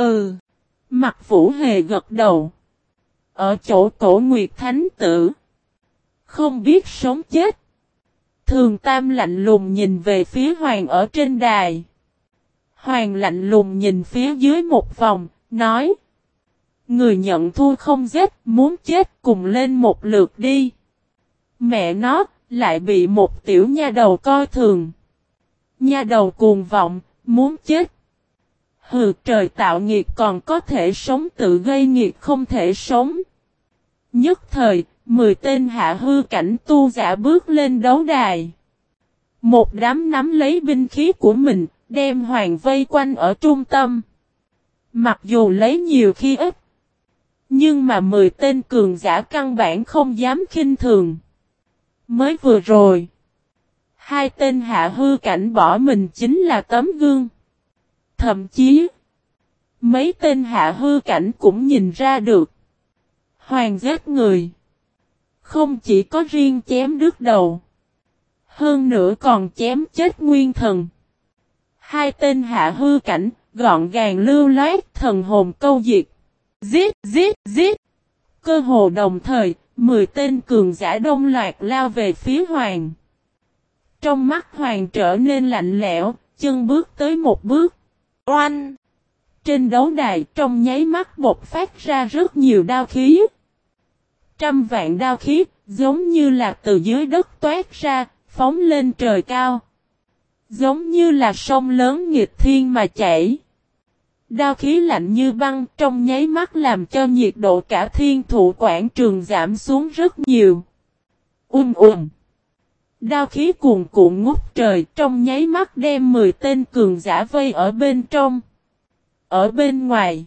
Ừ. Mặt vũ hề gật đầu. Ở chỗ cổ nguyệt thánh tử. Không biết sống chết. Thường Tam lạnh lùng nhìn về phía Hoàng ở trên đài. Hoàng lạnh lùng nhìn phía dưới một vòng, nói. Người nhận thua không giết, muốn chết cùng lên một lượt đi. Mẹ nó, lại bị một tiểu nha đầu coi thường. Nha đầu cuồng vọng, muốn chết. Hừ trời tạo nghiệt còn có thể sống tự gây nghiệt không thể sống. Nhất thời, mười tên hạ hư cảnh tu giả bước lên đấu đài. Một đám nắm lấy binh khí của mình, đem hoàng vây quanh ở trung tâm. Mặc dù lấy nhiều khi ít, nhưng mà mười tên cường giả căn bản không dám khinh thường. Mới vừa rồi, hai tên hạ hư cảnh bỏ mình chính là tấm gương. Thậm chí, mấy tên hạ hư cảnh cũng nhìn ra được. Hoàng giết người. Không chỉ có riêng chém đứt đầu. Hơn nữa còn chém chết nguyên thần. Hai tên hạ hư cảnh, gọn gàng lưu loát thần hồn câu diệt. Giết, giết, giết. Cơ hồ đồng thời, 10 tên cường giả đông loạt lao về phía hoàng. Trong mắt hoàng trở nên lạnh lẽo, chân bước tới một bước. Oanh! Trên đấu đài trong nháy mắt bột phát ra rất nhiều đao khí. Trăm vạn đao khí, giống như là từ dưới đất toát ra, phóng lên trời cao. Giống như là sông lớn nghịch thiên mà chảy. Đao khí lạnh như băng trong nháy mắt làm cho nhiệt độ cả thiên thụ quảng trường giảm xuống rất nhiều. Um um. Đao khí cuồn cuộn ngút trời trong nháy mắt đem 10 tên cường giả vây ở bên trong. Ở bên ngoài.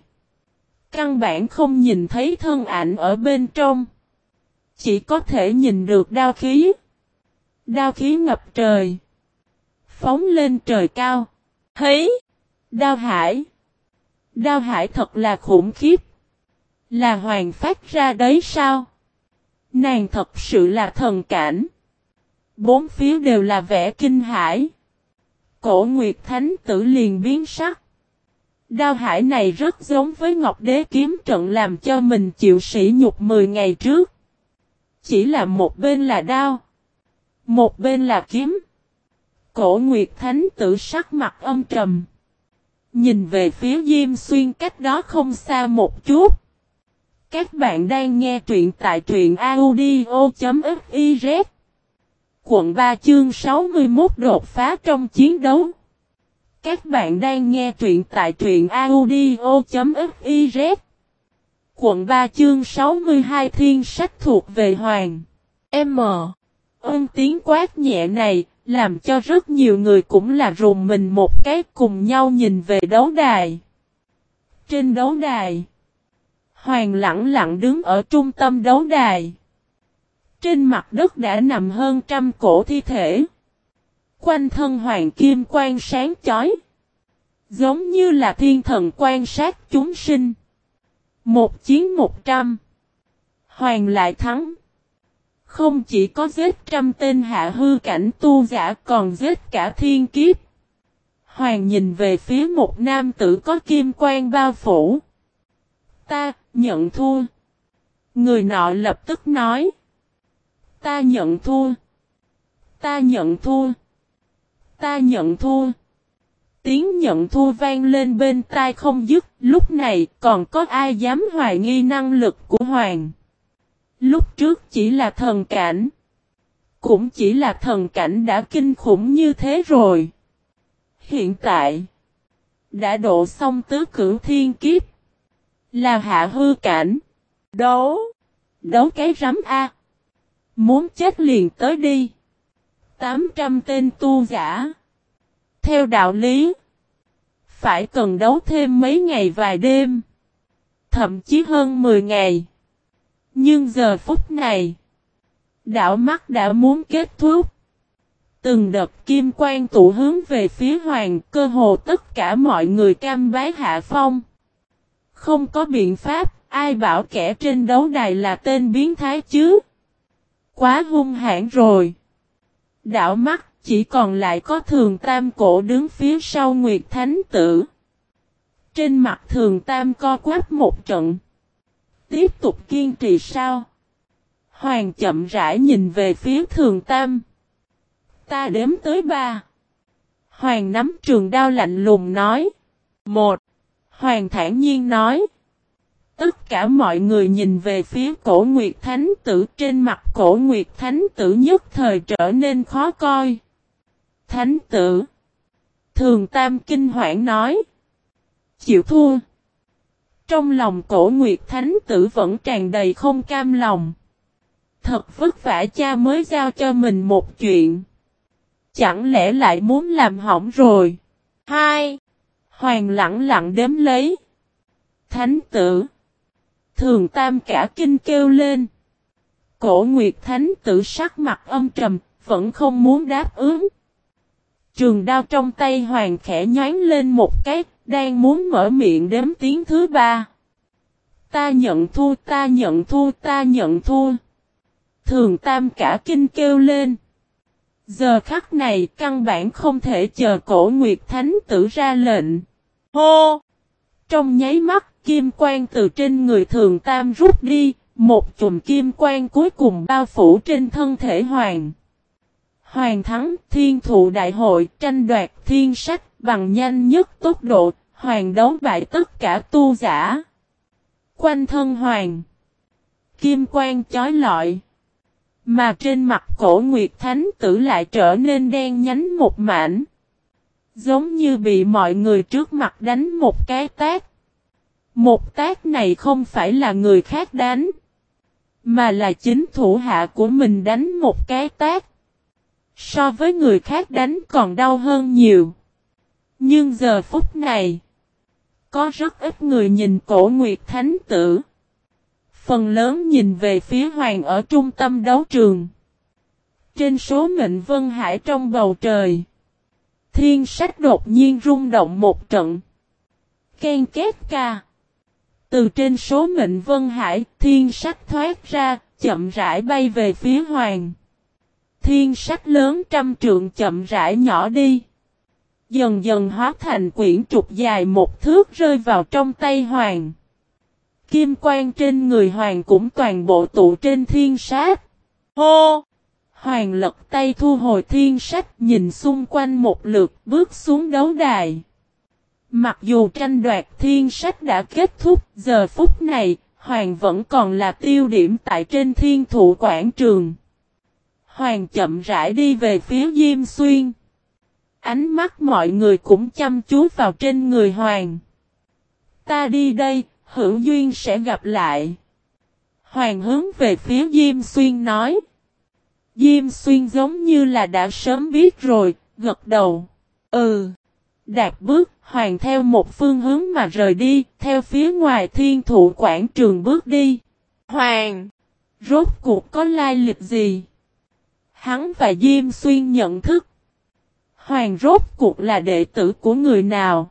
Căn bản không nhìn thấy thân ảnh ở bên trong. Chỉ có thể nhìn được đao khí. Đao khí ngập trời. Phóng lên trời cao. Thấy. Đao hải. Đao hải thật là khủng khiếp. Là hoàng phát ra đấy sao? Nàng thật sự là thần cảnh. Bốn phía đều là vẻ kinh hải. Cổ Nguyệt Thánh tử liền biến sắc. Đao hải này rất giống với Ngọc Đế kiếm trận làm cho mình chịu sỉ nhục 10 ngày trước. Chỉ là một bên là đao. Một bên là kiếm. Cổ Nguyệt Thánh tử sắc mặt âm trầm. Nhìn về phía Diêm Xuyên cách đó không xa một chút. Các bạn đang nghe truyện tại truyện audio.fiz Quận 3 chương 61 đột phá trong chiến đấu. Các bạn đang nghe truyện tại truyện audio.fiz Quận 3 chương 62 thiên sách thuộc về Hoàng. M. Ân tiếng quát nhẹ này, làm cho rất nhiều người cũng là rùng mình một cái cùng nhau nhìn về đấu đài. Trên đấu đài, Hoàng lặng lặng đứng ở trung tâm đấu đài. Trên mặt đất đã nằm hơn trăm cổ thi thể. Quanh thân Hoàng Kim quang sáng chói. Giống như là thiên thần quan sát chúng sinh. Một chiến một trăm. Hoàng lại thắng. Không chỉ có giết trăm tên hạ hư cảnh tu giả còn giết cả thiên kiếp. Hoàng nhìn về phía một nam tử có kim quan bao phủ. Ta, nhận thua. Người nọ lập tức nói. Ta nhận thua. Ta nhận thua. Ta nhận thua. Tiếng nhận thua vang lên bên tai không dứt, lúc này còn có ai dám hoài nghi năng lực của Hoàng. Lúc trước chỉ là thần cảnh. Cũng chỉ là thần cảnh đã kinh khủng như thế rồi. Hiện tại, đã độ xong tứ cửu thiên kiếp. Là hạ hư cảnh. Đấu. Đấu cái rắm A. Muốn chết liền tới đi. 800 tên tu giả. Theo đạo lý, phải cần đấu thêm mấy ngày vài đêm, thậm chí hơn 10 ngày. Nhưng giờ phút này, đảo mắt đã muốn kết thúc. Từng đợt kim quang tụ hướng về phía hoàng, cơ hồ tất cả mọi người cam bái hạ phong. Không có biện pháp, ai bảo kẻ trên đấu đài là tên biến thái chứ? Quá hung hãn rồi. Đảo mắt, chỉ còn lại có thường tam cổ đứng phía sau Nguyệt Thánh Tử. Trên mặt thường tam co quắp một trận. Tiếp tục kiên trì sao? Hoàng chậm rãi nhìn về phía thường tam. Ta đếm tới ba. Hoàng nắm trường đao lạnh lùng nói. Một. Hoàng thản nhiên nói. Tất cả mọi người nhìn về phía cổ Nguyệt Thánh tử, trên mặt cổ Nguyệt Thánh tử nhất thời trở nên khó coi. Thánh tử. Thường Tam kinh hoảng nói. Chịu thua. Trong lòng cổ Nguyệt Thánh tử vẫn tràn đầy không cam lòng. Thật vất vả cha mới giao cho mình một chuyện. Chẳng lẽ lại muốn làm hỏng rồi? Hai. Hoàng lặng lặng đếm lấy. Thánh tử. Thường tam cả kinh kêu lên. Cổ Nguyệt Thánh tử sắc mặt âm trầm, vẫn không muốn đáp ứng. Trường đao trong tay hoàng khẽ nhánh lên một cái, đang muốn mở miệng đếm tiếng thứ ba. Ta nhận thua, ta nhận thua, ta nhận thua. Thường tam cả kinh kêu lên. Giờ khắc này căn bản không thể chờ cổ Nguyệt Thánh tử ra lệnh. Hô! Trong nháy mắt, kim quang từ trên người thường tam rút đi, một chùm kim quang cuối cùng bao phủ trên thân thể hoàng. Hoàng thắng thiên thụ đại hội tranh đoạt thiên sách bằng nhanh nhất tốc độ, hoàng đấu bại tất cả tu giả. Quanh thân hoàng. Kim quang chói lọi. Mà trên mặt cổ Nguyệt Thánh tử lại trở nên đen nhánh một mảnh. Giống như bị mọi người trước mặt đánh một cái tát. Một tác này không phải là người khác đánh. Mà là chính thủ hạ của mình đánh một cái tác. So với người khác đánh còn đau hơn nhiều. Nhưng giờ phút này. Có rất ít người nhìn cổ Nguyệt Thánh tử. Phần lớn nhìn về phía hoàng ở trung tâm đấu trường. Trên số mệnh vân hải trong bầu trời. Thiên sách đột nhiên rung động một trận. Ken két ca. Từ trên số mệnh vân hải, thiên sách thoát ra, chậm rãi bay về phía hoàng. Thiên sách lớn trăm trượng chậm rãi nhỏ đi. Dần dần hóa thành quyển trục dài một thước rơi vào trong tay hoàng. Kim quang trên người hoàng cũng toàn bộ tụ trên thiên sát. Hô! Hoàng lật tay thu hồi thiên sách nhìn xung quanh một lượt bước xuống đấu đài. Mặc dù tranh đoạt thiên sách đã kết thúc, giờ phút này, Hoàng vẫn còn là tiêu điểm tại trên thiên thụ quảng trường. Hoàng chậm rãi đi về phía Diêm Xuyên. Ánh mắt mọi người cũng chăm chú vào trên người Hoàng. Ta đi đây, hữu duyên sẽ gặp lại. Hoàng hướng về phía Diêm Xuyên nói. Diêm Xuyên giống như là đã sớm biết rồi, gật đầu. Ừ. Đạt bước, Hoàng theo một phương hướng mà rời đi, theo phía ngoài thiên thụ quảng trường bước đi. Hoàng! Rốt cuộc có lai lịch gì? Hắn và Diêm Xuyên nhận thức. Hoàng rốt cuộc là đệ tử của người nào?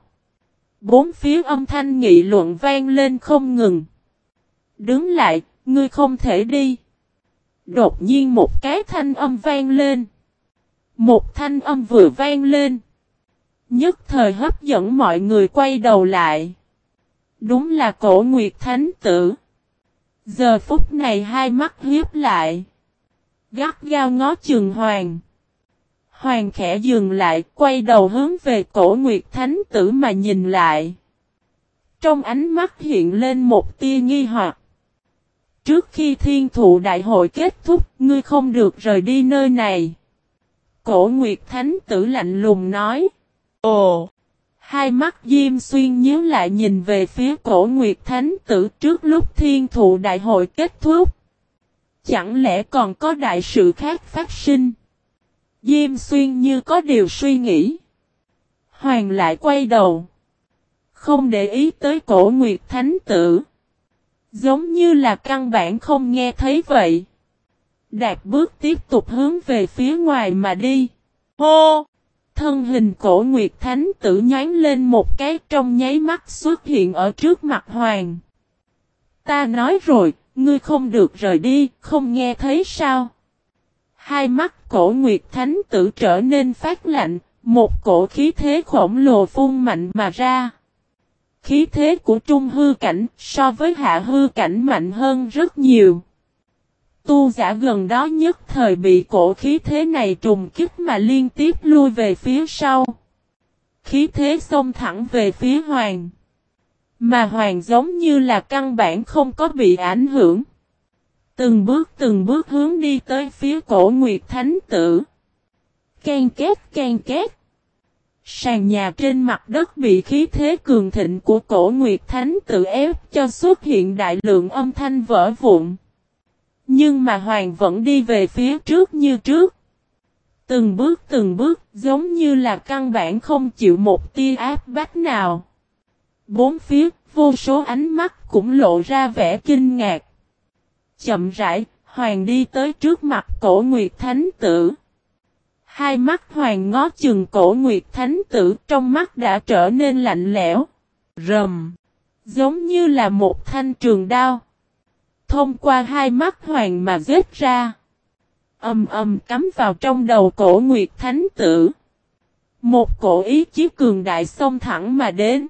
Bốn phía âm thanh nghị luận vang lên không ngừng. Đứng lại, ngươi không thể đi. Đột nhiên một cái thanh âm vang lên. Một thanh âm vừa vang lên. Nhất thời hấp dẫn mọi người quay đầu lại. Đúng là cổ nguyệt thánh tử. Giờ phút này hai mắt hiếp lại. Gắt gao ngó trường hoàng. Hoàng khẽ dừng lại, quay đầu hướng về cổ Nguyệt Thánh Tử mà nhìn lại. Trong ánh mắt hiện lên một tia nghi hoặc. Trước khi thiên thụ đại hội kết thúc, ngươi không được rời đi nơi này. Cổ Nguyệt Thánh Tử lạnh lùng nói. Ồ! Hai mắt Diêm Xuyên nhớ lại nhìn về phía cổ Nguyệt Thánh Tử trước lúc thiên thụ đại hội kết thúc. Chẳng lẽ còn có đại sự khác phát sinh? Diêm xuyên như có điều suy nghĩ. Hoàng lại quay đầu. Không để ý tới cổ nguyệt thánh tử. Giống như là căn bản không nghe thấy vậy. Đạt bước tiếp tục hướng về phía ngoài mà đi. Hô! Thân hình cổ nguyệt thánh tử nhánh lên một cái trong nháy mắt xuất hiện ở trước mặt hoàng. Ta nói rồi, ngươi không được rời đi, không nghe thấy sao? Hai mắt cổ Nguyệt Thánh tử trở nên phát lạnh, một cổ khí thế khổng lồ phun mạnh mà ra. Khí thế của trung hư cảnh so với hạ hư cảnh mạnh hơn rất nhiều. Tu giả gần đó nhất thời bị cổ khí thế này trùng kích mà liên tiếp lui về phía sau. Khí thế xông thẳng về phía hoàng. Mà hoàng giống như là căn bản không có bị ảnh hưởng. Từng bước từng bước hướng đi tới phía cổ Nguyệt Thánh Tử. Can két can két. Sàn nhà trên mặt đất bị khí thế cường thịnh của cổ Nguyệt Thánh Tử ép cho xuất hiện đại lượng âm thanh vỡ vụn. Nhưng mà Hoàng vẫn đi về phía trước như trước. Từng bước từng bước giống như là căn bản không chịu một tia áp bách nào. Bốn phía, vô số ánh mắt cũng lộ ra vẻ kinh ngạc. Chậm rãi, Hoàng đi tới trước mặt cổ Nguyệt Thánh Tử. Hai mắt Hoàng ngó chừng cổ Nguyệt Thánh Tử trong mắt đã trở nên lạnh lẽo. Rầm. Giống như là một thanh trường đao. Thông qua hai mắt Hoàng mà giết ra. Âm âm cắm vào trong đầu cổ Nguyệt Thánh Tử. Một cổ ý chí cường đại xông thẳng mà đến.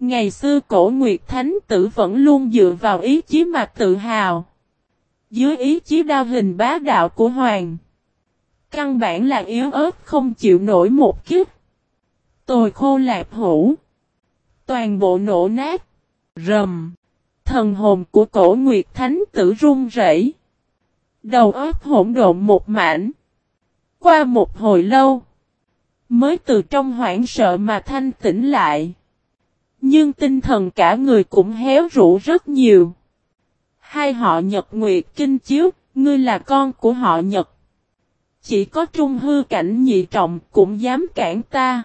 Ngày xưa cổ Nguyệt Thánh Tử vẫn luôn dựa vào ý chí mà tự hào. Dưới ý chí đao hình bá đạo của Hoàng. Căn bản là yếu ớt không chịu nổi một kiếp. Tồi khô lạp hủ. Toàn bộ nổ nát. Rầm. Thần hồn của cổ Nguyệt Thánh tử run rẩy. Đầu óc hỗn độn một mảnh. Qua một hồi lâu. Mới từ trong hoảng sợ mà thanh tỉnh lại. Nhưng tinh thần cả người cũng héo rũ rất nhiều. Hai họ Nhật Nguyệt Kinh Chiếu, ngươi là con của họ Nhật. Chỉ có trung hư cảnh nhị trọng cũng dám cản ta.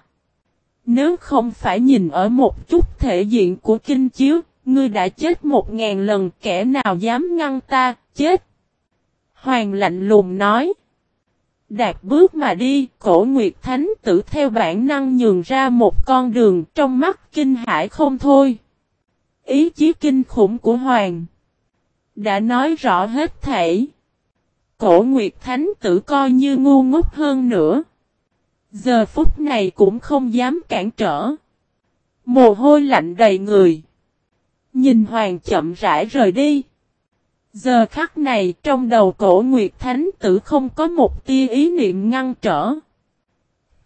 Nếu không phải nhìn ở một chút thể diện của Kinh Chiếu, ngươi đã chết một ngàn lần kẻ nào dám ngăn ta, chết. Hoàng lạnh lùng nói. Đạt bước mà đi, cổ Nguyệt Thánh tử theo bản năng nhường ra một con đường trong mắt kinh hải không thôi. Ý chí kinh khủng của Hoàng đã nói rõ hết thảy. Cổ Nguyệt Thánh tử coi như ngu ngốc hơn nữa. Giờ phút này cũng không dám cản trở. Mồ hôi lạnh đầy người. Nhìn Hoàng chậm rãi rời đi. Giờ khắc này trong đầu cổ Nguyệt Thánh tử không có một tia ý niệm ngăn trở.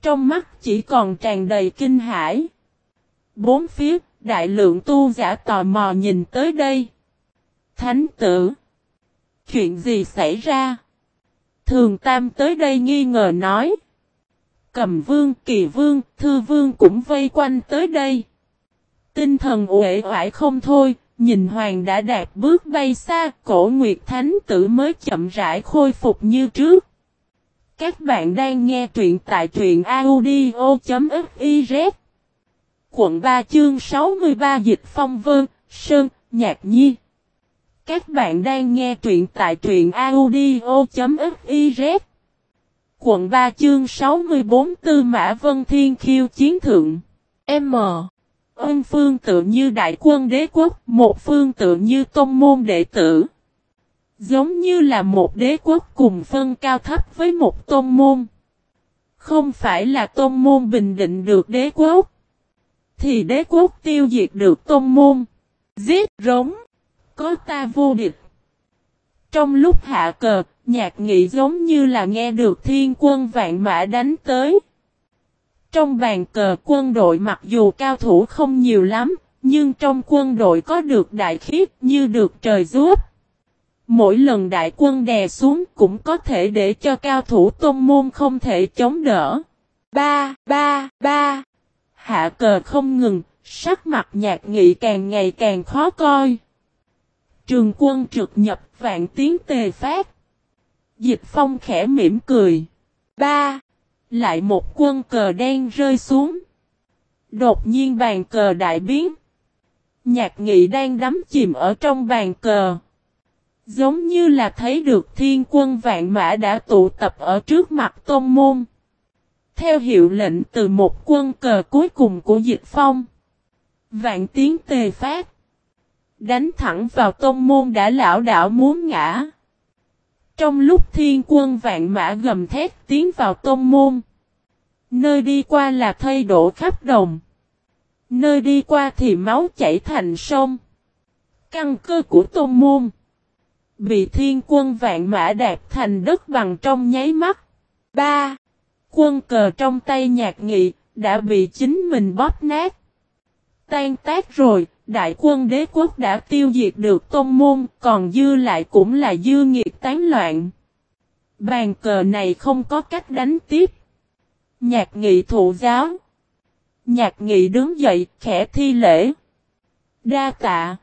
Trong mắt chỉ còn tràn đầy kinh hãi. Bốn phía, đại lượng tu giả tò mò nhìn tới đây. Thánh tử. Chuyện gì xảy ra? Thường Tam tới đây nghi ngờ nói. Cầm vương, kỳ vương, thư vương cũng vây quanh tới đây. Tinh thần uể oải không thôi, nhìn hoàng đã đạt bước bay xa, cổ nguyệt thánh tử mới chậm rãi khôi phục như trước. Các bạn đang nghe truyện tại truyện audio.fiz Quận 3 chương 63 Dịch Phong Vân, Sơn, Nhạc Nhi các bạn đang nghe truyện tại truyện audio.fiz Quận 3 chương 64 Tư Mã Vân Thiên Khiêu Chiến Thượng M. Ân phương tự như đại quân đế quốc, một phương tự như tôn môn đệ tử. Giống như là một đế quốc cùng phân cao thấp với một tôn môn. Không phải là tôn môn bình định được đế quốc. Thì đế quốc tiêu diệt được tôn môn. Giết rống có ta vô địch. Trong lúc hạ cờ, nhạc nghị giống như là nghe được thiên quân vạn mã đánh tới. Trong bàn cờ quân đội mặc dù cao thủ không nhiều lắm, nhưng trong quân đội có được đại khiếp như được trời giúp. Mỗi lần đại quân đè xuống cũng có thể để cho cao thủ tôn môn không thể chống đỡ. Ba, ba, ba. Hạ cờ không ngừng, sắc mặt nhạc nghị càng ngày càng khó coi. Trường quân trực nhập vạn tiếng tề phát. Dịch phong khẽ mỉm cười. Ba. Lại một quân cờ đen rơi xuống. Đột nhiên bàn cờ đại biến. Nhạc nghị đang đắm chìm ở trong bàn cờ. Giống như là thấy được thiên quân vạn mã đã tụ tập ở trước mặt tôn môn. Theo hiệu lệnh từ một quân cờ cuối cùng của dịch phong. Vạn tiếng tề phát. Đánh thẳng vào tôn môn đã lão đảo muốn ngã. Trong lúc thiên quân vạn mã gầm thét tiến vào tôn môn. Nơi đi qua là thây đổ khắp đồng. Nơi đi qua thì máu chảy thành sông. Căn cơ của tôn môn. Bị thiên quân vạn mã đạp thành đất bằng trong nháy mắt. 3. Quân cờ trong tay nhạc nghị, đã bị chính mình bóp nát. Tan tác rồi, đại quân đế quốc đã tiêu diệt được tôn môn, còn dư lại cũng là dư nghiệt tán loạn. Bàn cờ này không có cách đánh tiếp. Nhạc nghị thụ giáo. Nhạc nghị đứng dậy, khẽ thi lễ. Đa tạ.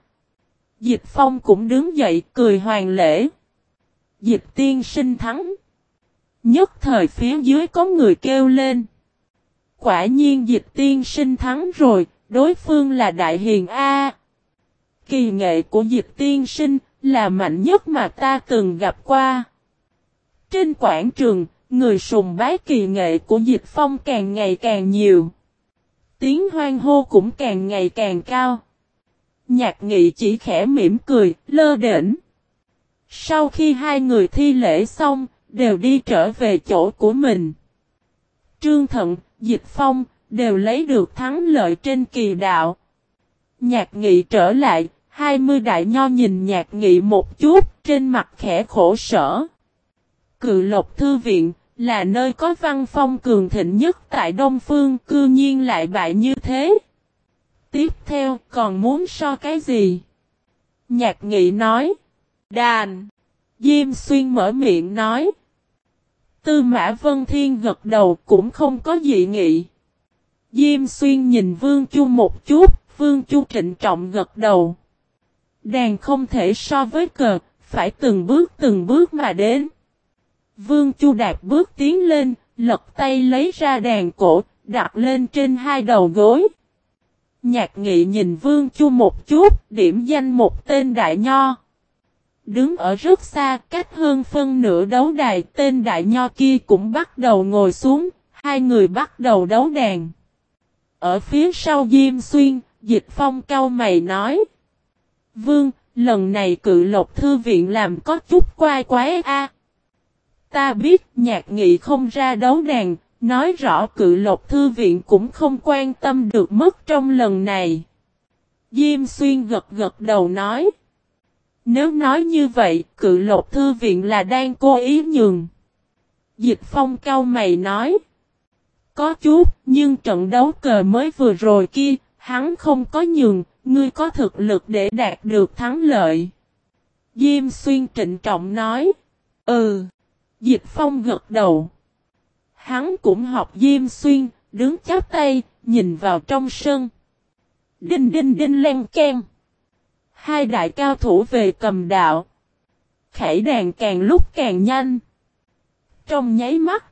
Dịch phong cũng đứng dậy, cười hoàng lễ. Dịch tiên sinh thắng. Nhất thời phía dưới có người kêu lên. Quả nhiên dịch tiên sinh thắng rồi, đối phương là đại hiền A. Kỳ nghệ của dịch tiên sinh là mạnh nhất mà ta từng gặp qua. Trên quảng trường, người sùng bái kỳ nghệ của dịch phong càng ngày càng nhiều. Tiếng hoang hô cũng càng ngày càng cao. Nhạc nghị chỉ khẽ mỉm cười, lơ đễnh. Sau khi hai người thi lễ xong, đều đi trở về chỗ của mình. Trương Thận, Dịch Phong, đều lấy được thắng lợi trên kỳ đạo. Nhạc nghị trở lại, hai mươi đại nho nhìn nhạc nghị một chút, trên mặt khẽ khổ sở. Cự Lộc Thư Viện, là nơi có văn phong cường thịnh nhất tại Đông Phương, cư nhiên lại bại như thế. Tiếp theo, còn muốn so cái gì? Nhạc nghị nói. Đàn. Diêm xuyên mở miệng nói. Tư Mã Vân Thiên gật đầu cũng không có dị nghị. Diêm xuyên nhìn Vương Chu một chút, Vương Chu trịnh trọng gật đầu. Đàn không thể so với cờ, phải từng bước từng bước mà đến. Vương Chu đạt bước tiến lên, lật tay lấy ra đàn cổ, đặt lên trên hai đầu gối. Nhạc nghị nhìn Vương Chu một chút, điểm danh một tên đại nho. Đứng ở rất xa, cách hơn phân nửa đấu đài, tên đại nho kia cũng bắt đầu ngồi xuống, hai người bắt đầu đấu đàn. Ở phía sau Diêm Xuyên, Dịch Phong cao mày nói. Vương, lần này cự lộc thư viện làm có chút quai quái a. Ta biết nhạc nghị không ra đấu đàn, nói rõ cự lộc thư viện cũng không quan tâm được mất trong lần này. Diêm xuyên gật gật đầu nói. Nếu nói như vậy, cự lộc thư viện là đang cố ý nhường. Dịch phong cao mày nói. Có chút, nhưng trận đấu cờ mới vừa rồi kia, hắn không có nhường, ngươi có thực lực để đạt được thắng lợi. Diêm xuyên trịnh trọng nói. Ừ. Dịch phong gật đầu. Hắn cũng học Diêm Xuyên, đứng chắp tay, nhìn vào trong sân. Đinh đinh đinh len ken. Hai đại cao thủ về cầm đạo. Khải đàn càng lúc càng nhanh. Trong nháy mắt.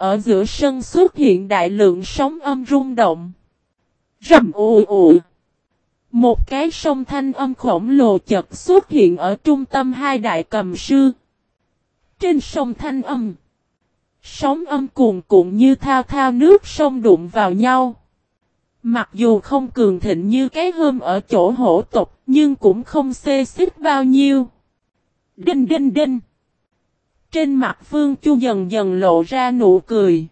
Ở giữa sân xuất hiện đại lượng sóng âm rung động. Rầm ù ù. Một cái sông thanh âm khổng lồ chật xuất hiện ở trung tâm hai đại cầm sư. Trên sông thanh âm. Sóng âm cuồn cuộn như thao thao nước sông đụng vào nhau. Mặc dù không cường thịnh như cái hôm ở chỗ hổ tộc, nhưng cũng không xê xích bao nhiêu. Đinh đinh đinh. Trên mặt Vương Chu dần dần lộ ra nụ cười.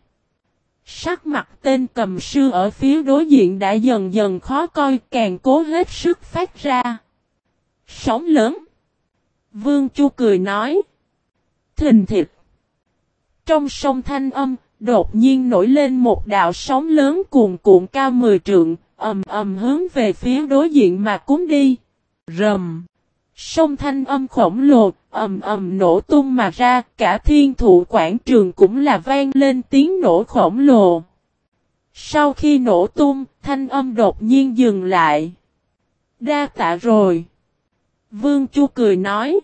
Sắc mặt tên cầm sư ở phía đối diện đã dần dần khó coi càng cố hết sức phát ra. Sóng lớn. Vương Chu cười nói. Thình thịt. Trong sông Thanh Âm, đột nhiên nổi lên một đạo sóng lớn cuồn cuộn cao 10 trượng, ầm ầm hướng về phía đối diện mà cuốn đi. Rầm. Sông Thanh Âm khổng lồ, ầm ầm nổ tung mà ra, cả thiên thụ quảng trường cũng là vang lên tiếng nổ khổng lồ. Sau khi nổ tung, thanh âm đột nhiên dừng lại. Đa tạ rồi. Vương Chu cười nói.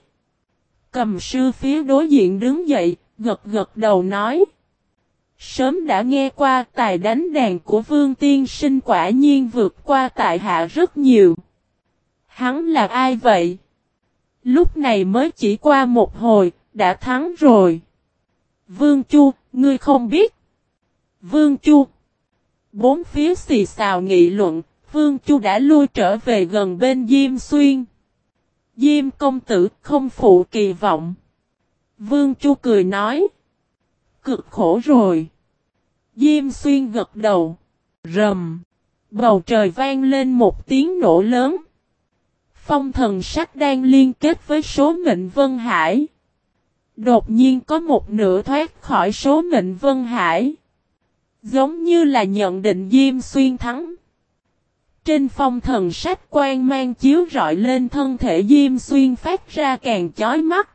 Cầm sư phía đối diện đứng dậy, gật gật đầu nói. Sớm đã nghe qua tài đánh đàn của Vương Tiên Sinh quả nhiên vượt qua tại hạ rất nhiều. Hắn là ai vậy? Lúc này mới chỉ qua một hồi, đã thắng rồi. Vương Chu, ngươi không biết. Vương Chu. Bốn phía xì xào nghị luận, Vương Chu đã lui trở về gần bên Diêm Xuyên. Diêm công tử không phụ kỳ vọng. Vương Chu cười nói. Cực khổ rồi. Diêm xuyên gật đầu. Rầm. Bầu trời vang lên một tiếng nổ lớn. Phong thần sách đang liên kết với số mệnh Vân Hải. Đột nhiên có một nửa thoát khỏi số mệnh Vân Hải. Giống như là nhận định Diêm Xuyên thắng. Trên phong thần sách quang mang chiếu rọi lên thân thể Diêm Xuyên phát ra càng chói mắt.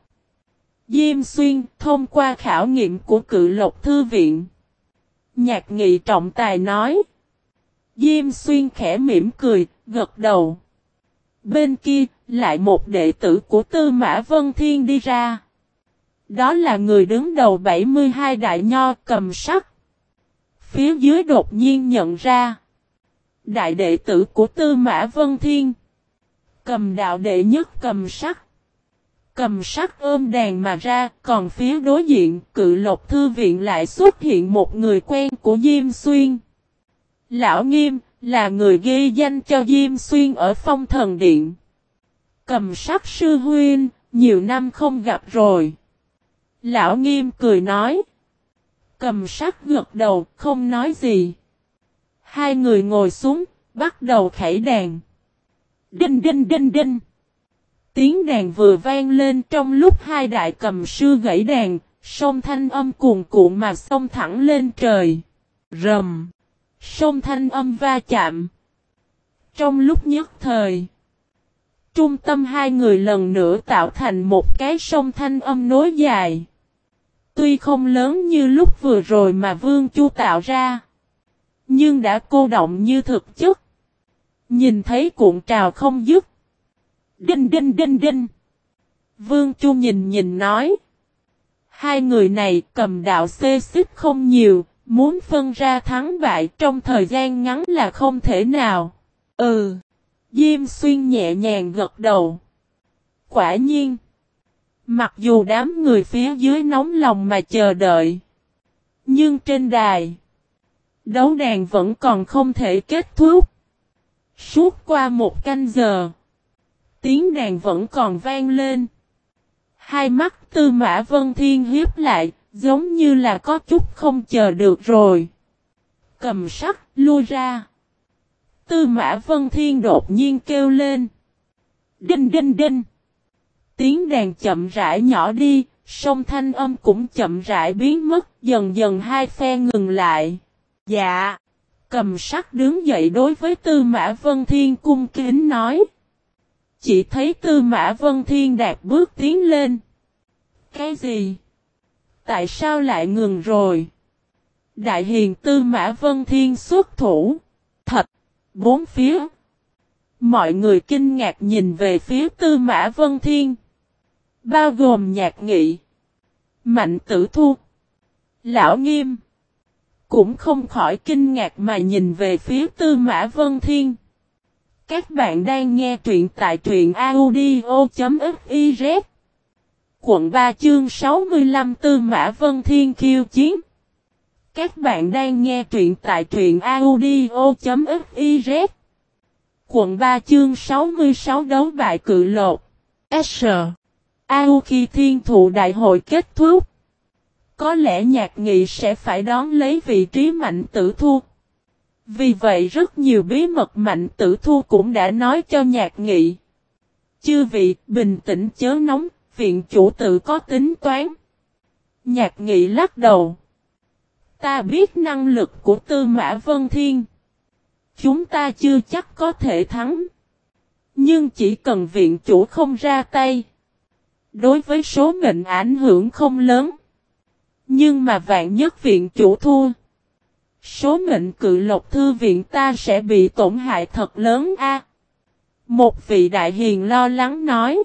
Diêm Xuyên thông qua khảo nghiệm của cự lộc thư viện. Nhạc nghị trọng tài nói. Diêm Xuyên khẽ mỉm cười, gật đầu. Bên kia, lại một đệ tử của Tư Mã Vân Thiên đi ra. Đó là người đứng đầu 72 đại nho cầm sắc. Phía dưới đột nhiên nhận ra. Đại đệ tử của Tư Mã Vân Thiên. Cầm đạo đệ nhất cầm sắc. Cầm sắc ôm đàn mà ra, còn phía đối diện, cự lộc thư viện lại xuất hiện một người quen của Diêm Xuyên. Lão Nghiêm, là người ghi danh cho Diêm Xuyên ở phong thần điện. Cầm sắc sư huyên, nhiều năm không gặp rồi. Lão Nghiêm cười nói. Cầm sắc gật đầu, không nói gì. Hai người ngồi xuống, bắt đầu khẩy đàn. Đinh đinh đinh đinh. Tiếng đàn vừa vang lên trong lúc hai đại cầm sư gãy đàn, sông thanh âm cuồn cuộn mà sông thẳng lên trời. Rầm. Sông thanh âm va chạm. Trong lúc nhất thời, trung tâm hai người lần nữa tạo thành một cái sông thanh âm nối dài. Tuy không lớn như lúc vừa rồi mà Vương Chu tạo ra, nhưng đã cô động như thực chất. Nhìn thấy cuộn trào không dứt. Đinh đinh đinh đinh. Vương Chu nhìn nhìn nói. Hai người này cầm đạo xê xích không nhiều, muốn phân ra thắng bại trong thời gian ngắn là không thể nào. Ừ. Diêm xuyên nhẹ nhàng gật đầu. Quả nhiên. Mặc dù đám người phía dưới nóng lòng mà chờ đợi. Nhưng trên đài. Đấu đàn vẫn còn không thể kết thúc. Suốt qua một canh giờ. Tiếng đàn vẫn còn vang lên. Hai mắt tư mã vân thiên hiếp lại, giống như là có chút không chờ được rồi. Cầm sắc, lui ra. Tư mã vân thiên đột nhiên kêu lên. Đinh đinh đinh. Tiếng đàn chậm rãi nhỏ đi, sông thanh âm cũng chậm rãi biến mất, dần dần hai phe ngừng lại. Dạ. Cầm sắc đứng dậy đối với Tư Mã Vân Thiên cung kính nói. Chỉ thấy Tư Mã Vân Thiên đạt bước tiến lên. Cái gì? Tại sao lại ngừng rồi? Đại hiền Tư Mã Vân Thiên xuất thủ. Thật! Bốn phía. Mọi người kinh ngạc nhìn về phía Tư Mã Vân Thiên. Bao gồm nhạc nghị. Mạnh tử thu. Lão nghiêm. Cũng không khỏi kinh ngạc mà nhìn về phía Tư Mã Vân Thiên. Các bạn đang nghe truyện tại truyện audio.fif Quận 3 chương 65 Tư Mã Vân Thiên khiêu chiến. Các bạn đang nghe truyện tại truyện audio.fiz Quận 3 chương 66 đấu bại cự lột. S. Au khi thiên thụ đại hội kết thúc. Có lẽ nhạc nghị sẽ phải đón lấy vị trí mạnh tử thu. Vì vậy rất nhiều bí mật mạnh tử thu cũng đã nói cho nhạc nghị. Chư vị, bình tĩnh chớ nóng, viện chủ tự có tính toán. Nhạc nghị lắc đầu. Ta biết năng lực của Tư Mã Vân Thiên. Chúng ta chưa chắc có thể thắng. Nhưng chỉ cần viện chủ không ra tay. Đối với số mệnh ảnh hưởng không lớn. Nhưng mà vạn nhất viện chủ thua. Số mệnh cự lộc thư viện ta sẽ bị tổn hại thật lớn a. Một vị đại hiền lo lắng nói.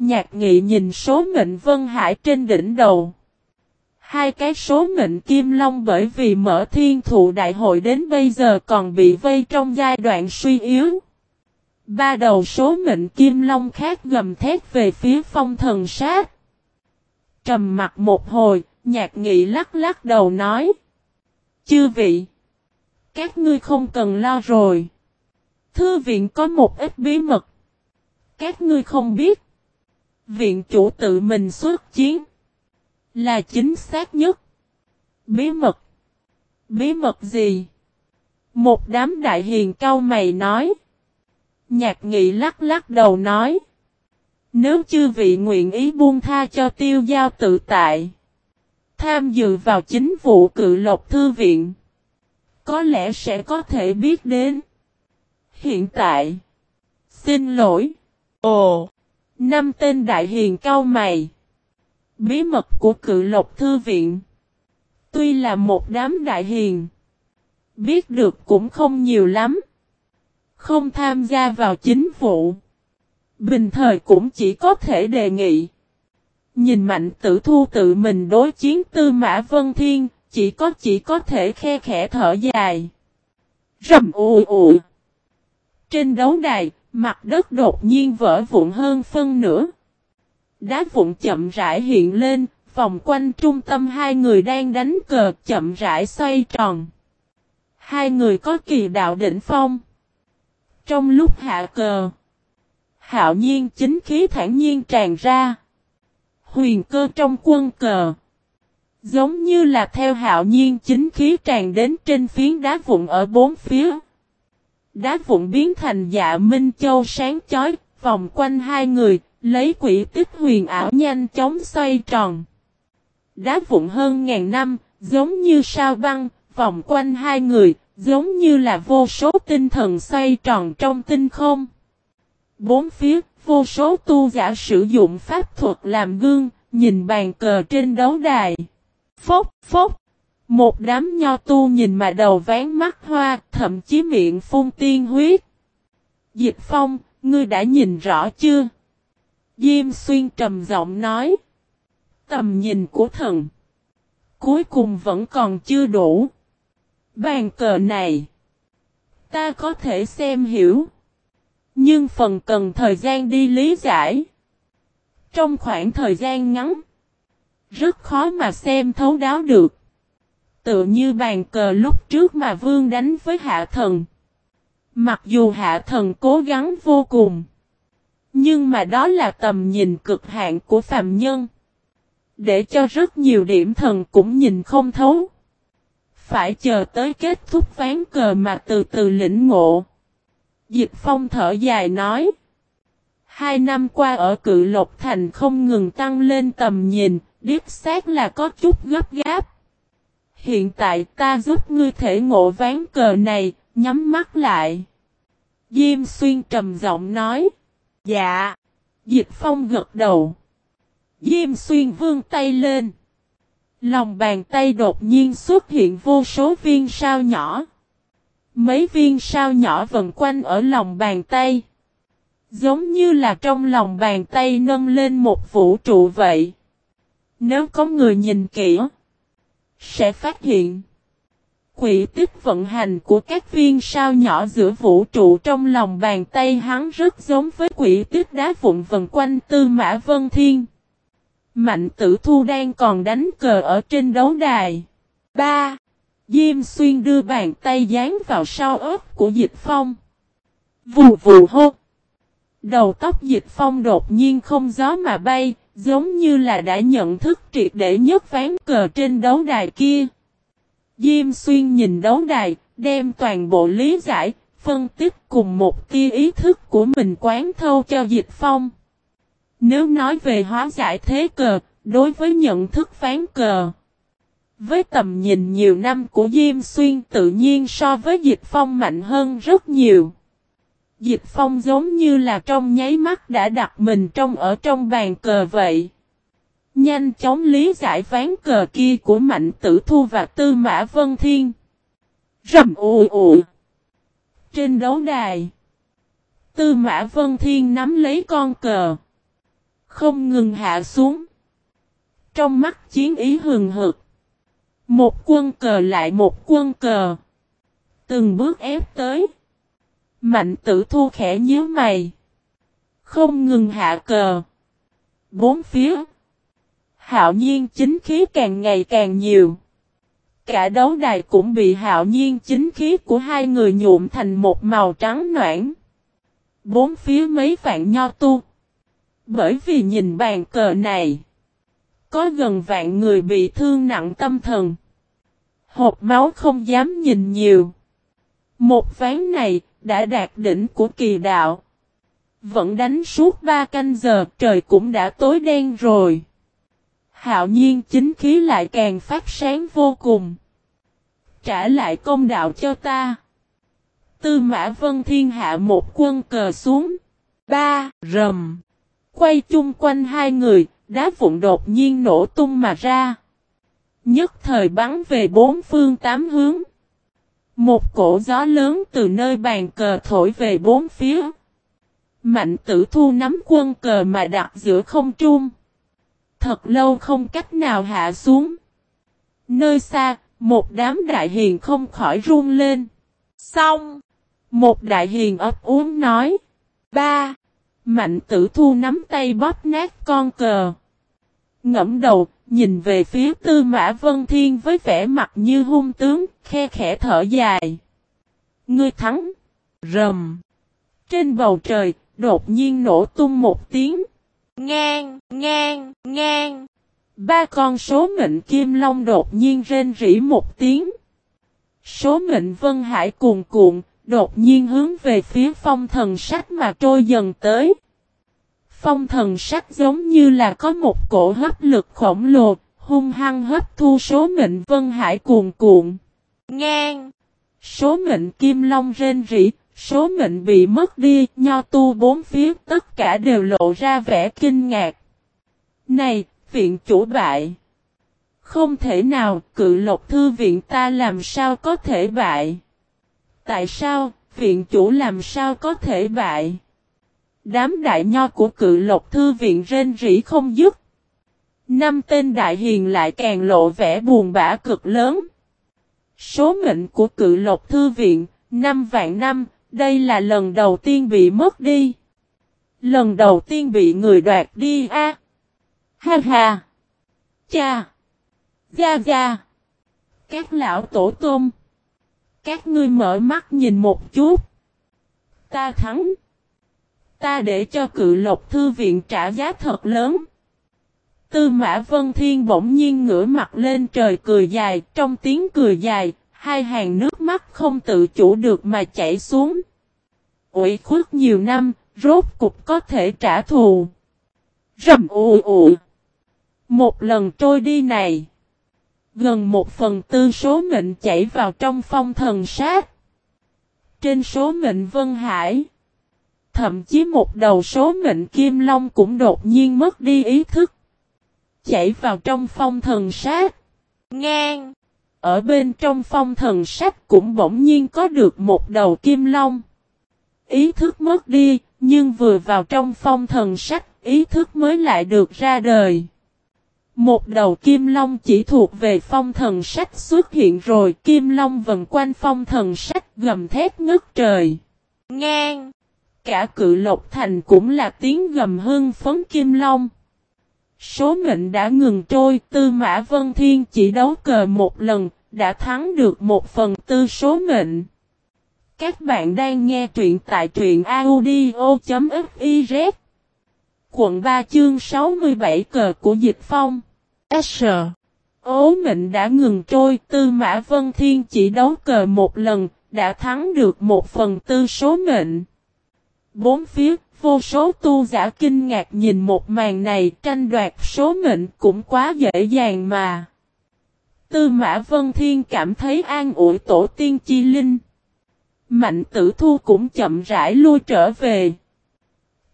Nhạc nghị nhìn số mệnh Vân Hải trên đỉnh đầu. Hai cái số mệnh Kim Long bởi vì mở thiên thụ đại hội đến bây giờ còn bị vây trong giai đoạn suy yếu. Ba đầu số mệnh Kim Long khác gầm thét về phía phong thần sát. Trầm mặt một hồi, nhạc nghị lắc lắc đầu nói. Chư vị, các ngươi không cần lo rồi. Thư viện có một ít bí mật. Các ngươi không biết. Viện chủ tự mình xuất chiến. Là chính xác nhất. Bí mật. Bí mật gì? Một đám đại hiền cao mày nói. Nhạc nghị lắc lắc đầu nói. Nếu chư vị nguyện ý buông tha cho tiêu giao tự tại. Tham dự vào chính vụ cự lộc thư viện. Có lẽ sẽ có thể biết đến. Hiện tại. Xin lỗi. Ồ. Năm tên đại hiền cao mày. Bí mật của cự lộc thư viện. Tuy là một đám đại hiền. Biết được cũng không nhiều lắm. Không tham gia vào chính vụ. Bình thời cũng chỉ có thể đề nghị. Nhìn mạnh tử thu tự mình đối chiến tư mã vân thiên, chỉ có chỉ có thể khe khẽ thở dài. Rầm ùi ùi. Trên đấu đài, mặt đất đột nhiên vỡ vụn hơn phân nửa. Đá vụn chậm rãi hiện lên, vòng quanh trung tâm hai người đang đánh cờ chậm rãi xoay tròn. Hai người có kỳ đạo đỉnh phong. Trong lúc hạ cờ, hạo nhiên chính khí thản nhiên tràn ra. Huyền cơ trong quân cờ. Giống như là theo hạo nhiên chính khí tràn đến trên phiến đá vụn ở bốn phía. Đá vụn biến thành dạ minh châu sáng chói, vòng quanh hai người, lấy quỷ tích huyền ảo nhanh chóng xoay tròn. Đá vụn hơn ngàn năm, giống như sao băng, vòng quanh hai người, giống như là vô số tinh thần xoay tròn trong tinh không. Bốn phía, vô số tu giả sử dụng pháp thuật làm gương, nhìn bàn cờ trên đấu đài. Phốc, phốc. Một đám nho tu nhìn mà đầu ván mắt hoa, thậm chí miệng phun tiên huyết. Dịch phong, ngươi đã nhìn rõ chưa? Diêm xuyên trầm giọng nói. Tầm nhìn của thần. Cuối cùng vẫn còn chưa đủ. Bàn cờ này. Ta có thể xem hiểu. Nhưng phần cần thời gian đi lý giải. Trong khoảng thời gian ngắn. Rất khó mà xem thấu đáo được tự như bàn cờ lúc trước mà vương đánh với hạ thần. Mặc dù hạ thần cố gắng vô cùng. Nhưng mà đó là tầm nhìn cực hạn của phàm nhân. Để cho rất nhiều điểm thần cũng nhìn không thấu. Phải chờ tới kết thúc ván cờ mà từ từ lĩnh ngộ. Dịch phong thở dài nói. Hai năm qua ở cự lộc thành không ngừng tăng lên tầm nhìn, điếp xác là có chút gấp gáp. Hiện tại ta giúp ngươi thể ngộ ván cờ này, nhắm mắt lại. Diêm xuyên trầm giọng nói. Dạ. Dịch phong gật đầu. Diêm xuyên vươn tay lên. Lòng bàn tay đột nhiên xuất hiện vô số viên sao nhỏ. Mấy viên sao nhỏ vần quanh ở lòng bàn tay. Giống như là trong lòng bàn tay nâng lên một vũ trụ vậy. Nếu có người nhìn kỹ, sẽ phát hiện quỹ tích vận hành của các viên sao nhỏ giữa vũ trụ trong lòng bàn tay hắn rất giống với quỹ tích đá vụn vần quanh tư mã vân thiên. Mạnh tử thu đang còn đánh cờ ở trên đấu đài. 3. Diêm xuyên đưa bàn tay dán vào sau ớt của dịch phong. Vù vù hô. Đầu tóc dịch phong đột nhiên không gió mà bay, giống như là đã nhận thức triệt để nhất ván cờ trên đấu đài kia. Diêm xuyên nhìn đấu đài, đem toàn bộ lý giải, phân tích cùng một tia ý thức của mình quán thâu cho dịch phong. Nếu nói về hóa giải thế cờ, đối với nhận thức ván cờ. Với tầm nhìn nhiều năm của Diêm Xuyên tự nhiên so với Dịch Phong mạnh hơn rất nhiều. Dịch Phong giống như là trong nháy mắt đã đặt mình trong ở trong bàn cờ vậy. Nhanh chóng lý giải ván cờ kia của Mạnh Tử Thu và Tư Mã Vân Thiên. Rầm ù ù. Trên đấu đài. Tư Mã Vân Thiên nắm lấy con cờ. Không ngừng hạ xuống. Trong mắt chiến ý hừng hực. Một quân cờ lại một quân cờ. Từng bước ép tới. Mạnh tử thu khẽ nhíu mày. Không ngừng hạ cờ. Bốn phía. Hạo nhiên chính khí càng ngày càng nhiều. Cả đấu đài cũng bị hạo nhiên chính khí của hai người nhuộm thành một màu trắng noãn. Bốn phía mấy vạn nho tu. Bởi vì nhìn bàn cờ này. Có gần vạn người bị thương nặng tâm thần. Hộp máu không dám nhìn nhiều. Một ván này, đã đạt đỉnh của kỳ đạo. Vẫn đánh suốt ba canh giờ, trời cũng đã tối đen rồi. Hạo nhiên chính khí lại càng phát sáng vô cùng. Trả lại công đạo cho ta. Tư Mã Vân Thiên hạ một quân cờ xuống. Ba, rầm. Quay chung quanh hai người, đá vụn đột nhiên nổ tung mà ra. Nhất thời bắn về bốn phương tám hướng. Một cổ gió lớn từ nơi bàn cờ thổi về bốn phía. Mạnh tử thu nắm quân cờ mà đặt giữa không trung. Thật lâu không cách nào hạ xuống. Nơi xa, một đám đại hiền không khỏi run lên. Xong! Một đại hiền ấp uống nói. Ba! Mạnh tử thu nắm tay bóp nát con cờ. Ngẫm đầu, nhìn về phía tư mã vân thiên với vẻ mặt như hung tướng, khe khẽ thở dài. Ngươi thắng. Rầm. Trên bầu trời, đột nhiên nổ tung một tiếng. Ngang, ngang, ngang. Ba con số mệnh kim long đột nhiên rên rỉ một tiếng. Số mệnh Vân Hải cuồn cuộn, đột nhiên hướng về phía phong thần sách mà trôi dần tới. Phong thần sắc giống như là có một cổ hấp lực khổng lồ, hung hăng hấp thu số mệnh Vân Hải cuồn cuộn. Ngang! Số mệnh Kim Long rên rỉ, số mệnh bị mất đi, nho tu bốn phía tất cả đều lộ ra vẻ kinh ngạc. Này, viện chủ bại! Không thể nào, cự lộc thư viện ta làm sao có thể bại? Tại sao, viện chủ làm sao có thể bại? Đám đại nho của cự lộc thư viện rên rỉ không dứt. Năm tên đại hiền lại càng lộ vẻ buồn bã cực lớn. Số mệnh của cự lộc thư viện, năm vạn năm, đây là lần đầu tiên bị mất đi. Lần đầu tiên bị người đoạt đi a. Ha ha. Cha. Gia gia. Các lão tổ tôm. Các ngươi mở mắt nhìn một chút. Ta thắng. Ta để cho cự lộc thư viện trả giá thật lớn. Tư mã Vân Thiên bỗng nhiên ngửa mặt lên trời cười dài, trong tiếng cười dài, hai hàng nước mắt không tự chủ được mà chảy xuống. Ủy khuất nhiều năm, rốt cục có thể trả thù. Rầm ụ ụ. Một lần trôi đi này. Gần một phần tư số mệnh chảy vào trong phong thần sát. Trên số mệnh Vân Hải. Thậm chí một đầu số mệnh Kim Long cũng đột nhiên mất đi ý thức. Chảy vào trong phong thần sát. Ngang. Ở bên trong phong thần sách cũng bỗng nhiên có được một đầu Kim Long. Ý thức mất đi, nhưng vừa vào trong phong thần sách, ý thức mới lại được ra đời. Một đầu kim long chỉ thuộc về phong thần sách xuất hiện rồi, kim long vần quanh phong thần sách gầm thét ngất trời. Ngang! Cả cự lộc thành cũng là tiếng gầm hưng phấn kim long. Số mệnh đã ngừng trôi, tư mã vân thiên chỉ đấu cờ một lần, đã thắng được một phần tư số mệnh. Các bạn đang nghe truyện tại truyện audio.fiz Quận 3 chương 67 cờ của Dịch Phong S. Ố mệnh đã ngừng trôi, tư mã vân thiên chỉ đấu cờ một lần, đã thắng được một phần tư số mệnh. Bốn phía, vô số tu giả kinh ngạc nhìn một màn này tranh đoạt số mệnh cũng quá dễ dàng mà. Tư mã vân thiên cảm thấy an ủi tổ tiên chi linh. Mạnh tử thu cũng chậm rãi lui trở về.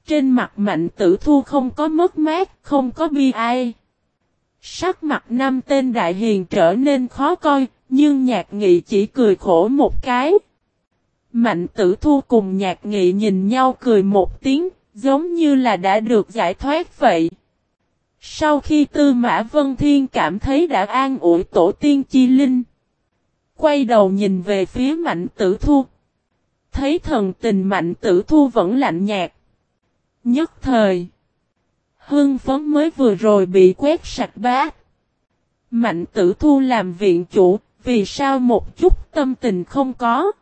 Trên mặt mạnh tử thu không có mất mát, không có bi ai. Sắc mặt năm tên đại hiền trở nên khó coi, nhưng nhạc nghị chỉ cười khổ một cái. Mạnh tử thu cùng nhạc nghị nhìn nhau cười một tiếng, giống như là đã được giải thoát vậy. Sau khi tư mã vân thiên cảm thấy đã an ủi tổ tiên chi linh. Quay đầu nhìn về phía mạnh tử thu. Thấy thần tình mạnh tử thu vẫn lạnh nhạt. Nhất thời. Hương phấn mới vừa rồi bị quét sạch bát. Mạnh tử thu làm viện chủ, vì sao một chút tâm tình không có?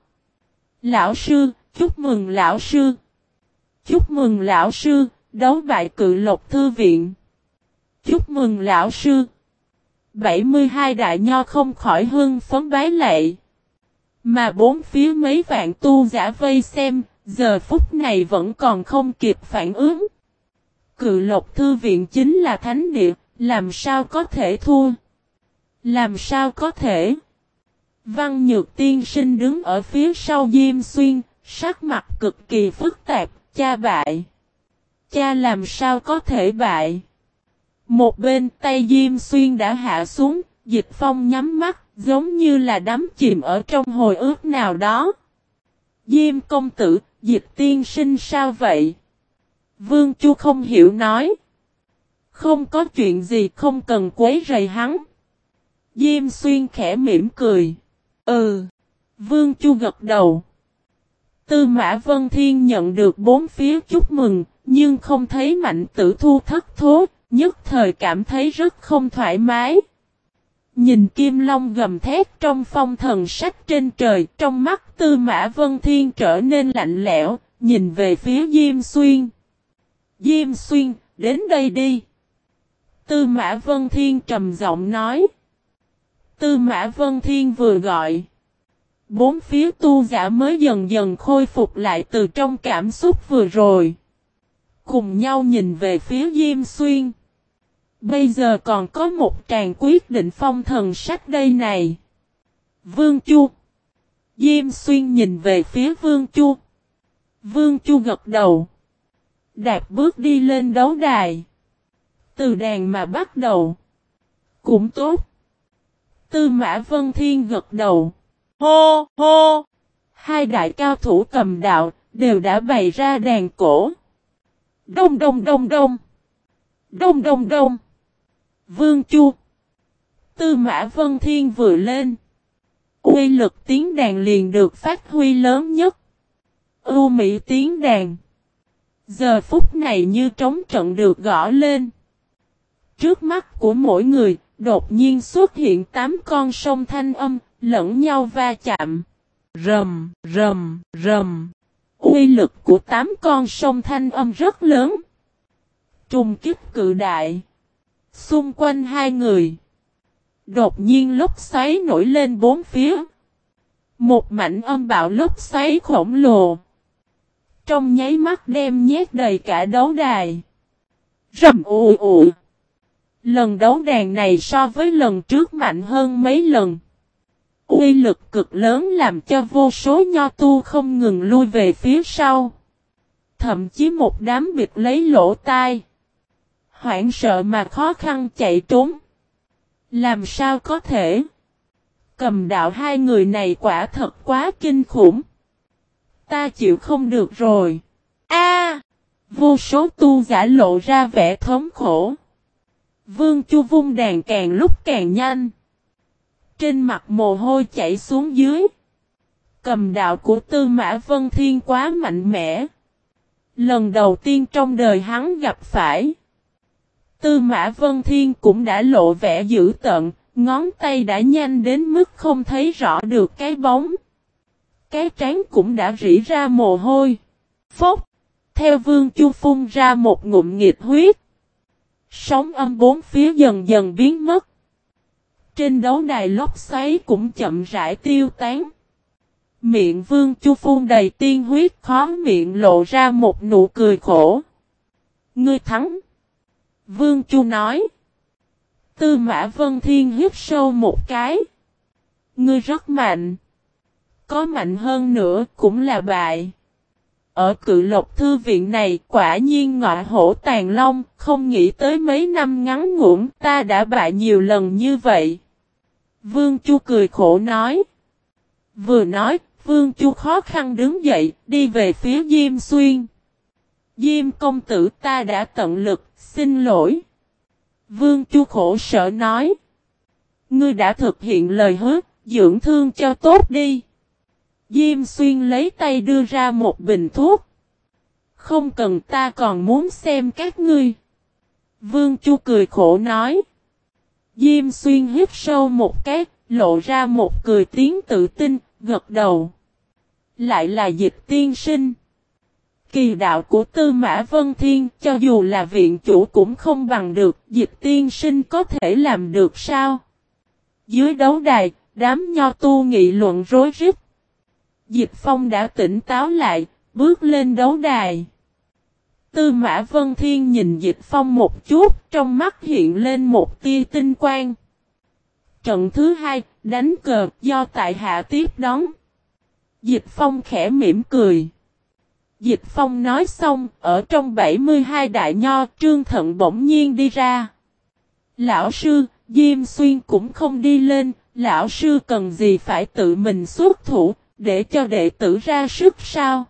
Lão sư, chúc mừng lão sư. Chúc mừng lão sư, đấu bại cự lộc thư viện. Chúc mừng lão sư. 72 đại nho không khỏi hưng phấn bái lệ. Mà bốn phía mấy vạn tu giả vây xem, giờ phút này vẫn còn không kịp phản ứng. Cự lộc thư viện chính là thánh địa, làm sao có thể thua? Làm sao có thể? Văn Nhược Tiên Sinh đứng ở phía sau Diêm Xuyên, sắc mặt cực kỳ phức tạp, cha bại. Cha làm sao có thể bại? Một bên tay Diêm Xuyên đã hạ xuống, Dịch Phong nhắm mắt, giống như là đắm chìm ở trong hồi ước nào đó. Diêm công tử, Dịch Tiên Sinh sao vậy? Vương Chu không hiểu nói. Không có chuyện gì không cần quấy rầy hắn. Diêm Xuyên khẽ mỉm cười. Ừ. Vương Chu gật đầu. Tư Mã Vân Thiên nhận được bốn phía chúc mừng, nhưng không thấy mạnh tử thu thất thố, nhất thời cảm thấy rất không thoải mái. Nhìn Kim Long gầm thét trong phong thần sách trên trời, trong mắt Tư Mã Vân Thiên trở nên lạnh lẽo, nhìn về phía Diêm Xuyên. Diêm Xuyên, đến đây đi. Tư Mã Vân Thiên trầm giọng nói. Tư Mã Vân Thiên vừa gọi. Bốn phía tu giả mới dần dần khôi phục lại từ trong cảm xúc vừa rồi. Cùng nhau nhìn về phía Diêm Xuyên. Bây giờ còn có một tràng quyết định phong thần sách đây này. Vương Chu. Diêm Xuyên nhìn về phía Vương Chu. Vương Chu gật đầu. Đạt bước đi lên đấu đài. Từ đàn mà bắt đầu. Cũng tốt. Tư Mã Vân Thiên gật đầu. Hô, hô! Hai đại cao thủ cầm đạo, đều đã bày ra đàn cổ. Đông đông đông đông! Đông đông đông! Vương Chu! Tư Mã Vân Thiên vừa lên. Quy lực tiếng đàn liền được phát huy lớn nhất. Ưu Mỹ tiếng đàn. Giờ phút này như trống trận được gõ lên. Trước mắt của mỗi người, đột nhiên xuất hiện tám con sông thanh âm, lẫn nhau va chạm. Rầm, rầm, rầm. Uy lực của tám con sông thanh âm rất lớn. Trùng kích cự đại. Xung quanh hai người. Đột nhiên lốc xoáy nổi lên bốn phía. Một mảnh âm bạo lốc xoáy khổng lồ. Trong nháy mắt đem nhét đầy cả đấu đài. Rầm ồ ồ. Lần đấu đàn này so với lần trước mạnh hơn mấy lần. Uy lực cực lớn làm cho vô số nho tu không ngừng lui về phía sau. Thậm chí một đám biệt lấy lỗ tai. Hoảng sợ mà khó khăn chạy trốn. Làm sao có thể? Cầm đạo hai người này quả thật quá kinh khủng. Ta chịu không được rồi. A! vô số tu giả lộ ra vẻ thống khổ. Vương Chu vung đàn càng lúc càng nhanh. Trên mặt mồ hôi chảy xuống dưới. Cầm đạo của Tư Mã Vân Thiên quá mạnh mẽ. Lần đầu tiên trong đời hắn gặp phải. Tư Mã Vân Thiên cũng đã lộ vẻ dữ tận, ngón tay đã nhanh đến mức không thấy rõ được cái bóng. Cái trán cũng đã rỉ ra mồ hôi. Phốc! Theo Vương Chu phun ra một ngụm nghiệt huyết. Sóng âm bốn phía dần dần biến mất. Trên đấu đài lốc xoáy cũng chậm rãi tiêu tán. Miệng vương chu phun đầy tiên huyết khó miệng lộ ra một nụ cười khổ. Ngươi thắng. Vương chu nói. Tư mã vân thiên hít sâu một cái. Ngươi rất mạnh. Có mạnh hơn nữa cũng là bại. Ở cự lộc thư viện này quả nhiên ngọa hổ tàn long, không nghĩ tới mấy năm ngắn ngủn ta đã bại nhiều lần như vậy. Vương Chu cười khổ nói. Vừa nói, Vương Chu khó khăn đứng dậy, đi về phía Diêm Xuyên. Diêm công tử ta đã tận lực, xin lỗi. Vương Chu khổ sở nói. Ngươi đã thực hiện lời hứa, dưỡng thương cho tốt đi. Diêm xuyên lấy tay đưa ra một bình thuốc. Không cần ta còn muốn xem các ngươi. Vương Chu cười khổ nói. Diêm xuyên hít sâu một cái, lộ ra một cười tiếng tự tin, gật đầu. Lại là dịch tiên sinh. Kỳ đạo của Tư Mã Vân Thiên cho dù là viện chủ cũng không bằng được, dịch tiên sinh có thể làm được sao? Dưới đấu đài, đám nho tu nghị luận rối rít. Diệp Phong đã tỉnh táo lại, bước lên đấu đài. Tư Mã Vân Thiên nhìn Diệp Phong một chút, trong mắt hiện lên một tia tinh quang. Trận thứ hai, đánh cờ do tại hạ tiếp đón. Diệp Phong khẽ mỉm cười. Diệp Phong nói xong, ở trong 72 đại nho, Trương Thận bỗng nhiên đi ra. Lão sư, Diêm Xuyên cũng không đi lên, lão sư cần gì phải tự mình xuất thủ, để cho đệ tử ra sức sao?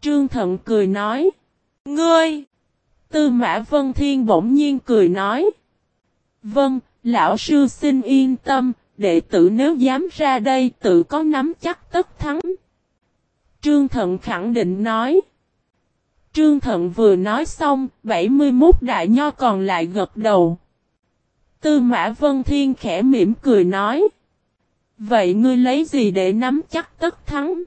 Trương Thận cười nói. Ngươi! Tư Mã Vân Thiên bỗng nhiên cười nói. Vâng, lão sư xin yên tâm, đệ tử nếu dám ra đây tự có nắm chắc tất thắng. Trương Thận khẳng định nói. Trương Thận vừa nói xong, 71 đại nho còn lại gật đầu. Tư Mã Vân Thiên khẽ mỉm cười nói. Vậy ngươi lấy gì để nắm chắc tất thắng?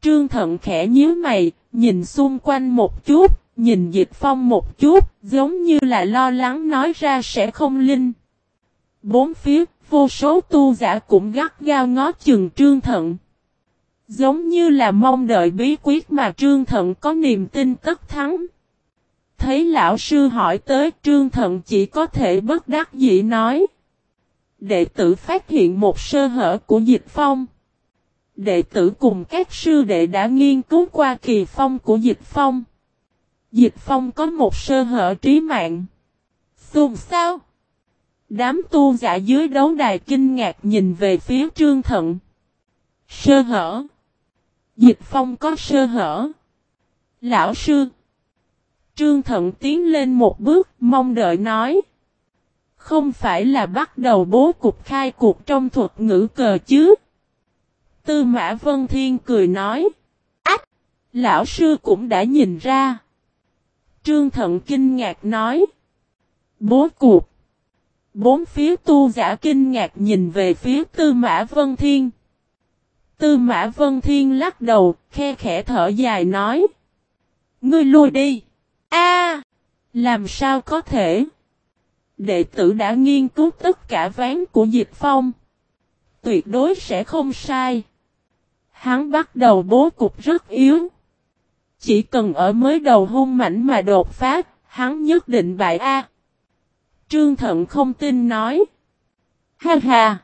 Trương Thận khẽ nhíu mày, nhìn xung quanh một chút, nhìn Dịch Phong một chút, giống như là lo lắng nói ra sẽ không linh. Bốn phía, vô số tu giả cũng gắt gao ngó chừng Trương Thận. Giống như là mong đợi bí quyết mà Trương Thận có niềm tin tất thắng. Thấy lão sư hỏi tới Trương Thận chỉ có thể bất đắc dĩ nói. Đệ tử phát hiện một sơ hở của Dịch Phong. Đệ tử cùng các sư đệ đã nghiên cứu qua kỳ phong của Dịch Phong. Dịch Phong có một sơ hở trí mạng. Xùm sao? Đám tu giả dưới đấu đài kinh ngạc nhìn về phía Trương Thận. Sơ hở. Dịch Phong có sơ hở. Lão sư. Trương Thận tiến lên một bước, mong đợi nói. Không phải là bắt đầu bố cục khai cuộc trong thuật ngữ cờ chứ. Tư Mã Vân Thiên cười nói. Ách! Lão sư cũng đã nhìn ra. Trương Thận kinh ngạc nói. Bố cục. Bốn phía tu giả kinh ngạc nhìn về phía Tư Mã Vân Thiên. Tư Mã Vân Thiên lắc đầu, khe khẽ thở dài nói. Ngươi lui đi. A, Làm sao có thể? Đệ tử đã nghiên cứu tất cả ván của Diệp Phong. Tuyệt đối sẽ không sai. Hắn bắt đầu bố cục rất yếu. Chỉ cần ở mới đầu hung mảnh mà đột phát, hắn nhất định bại A. Trương Thận không tin nói. Ha ha.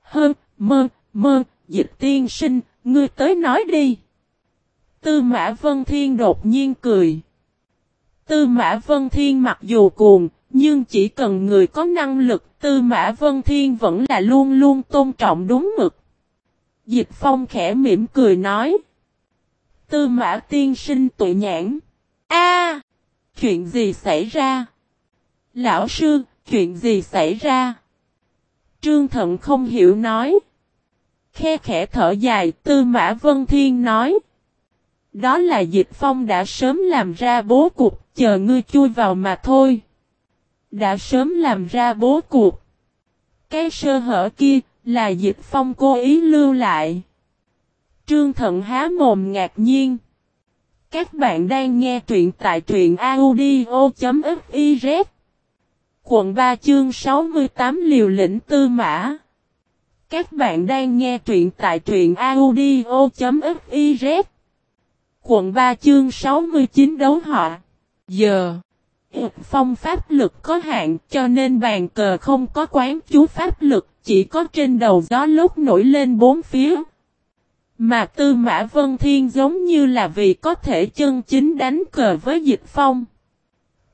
Hơn, mơ, mơ, dịch tiên sinh, ngươi tới nói đi. Tư Mã Vân Thiên đột nhiên cười. Tư Mã Vân Thiên mặc dù cuồng, nhưng chỉ cần người có năng lực, Tư Mã Vân Thiên vẫn là luôn luôn tôn trọng đúng mực. Dịch Phong khẽ mỉm cười nói. Tư Mã tiên sinh tụi nhãn. A, Chuyện gì xảy ra? Lão sư, chuyện gì xảy ra? Trương Thận không hiểu nói. Khe khẽ thở dài, Tư Mã Vân Thiên nói. Đó là Dịch Phong đã sớm làm ra bố cục, chờ ngươi chui vào mà thôi. Đã sớm làm ra bố cục. Cái sơ hở kia, là Dịch Phong cố ý lưu lại. Trương Thận há mồm ngạc nhiên. Các bạn đang nghe truyện tại truyện audio.fiz Quận 3 chương 68 liều lĩnh tư mã Các bạn đang nghe truyện tại truyện audio.fiz Quận 3 chương 69 đấu họ Giờ Phong pháp lực có hạn, cho nên bàn cờ không có quán chú pháp lực, chỉ có trên đầu gió lúc nổi lên bốn phía. Mà Tư Mã Vân Thiên giống như là vì có thể chân chính đánh cờ với dịch phong.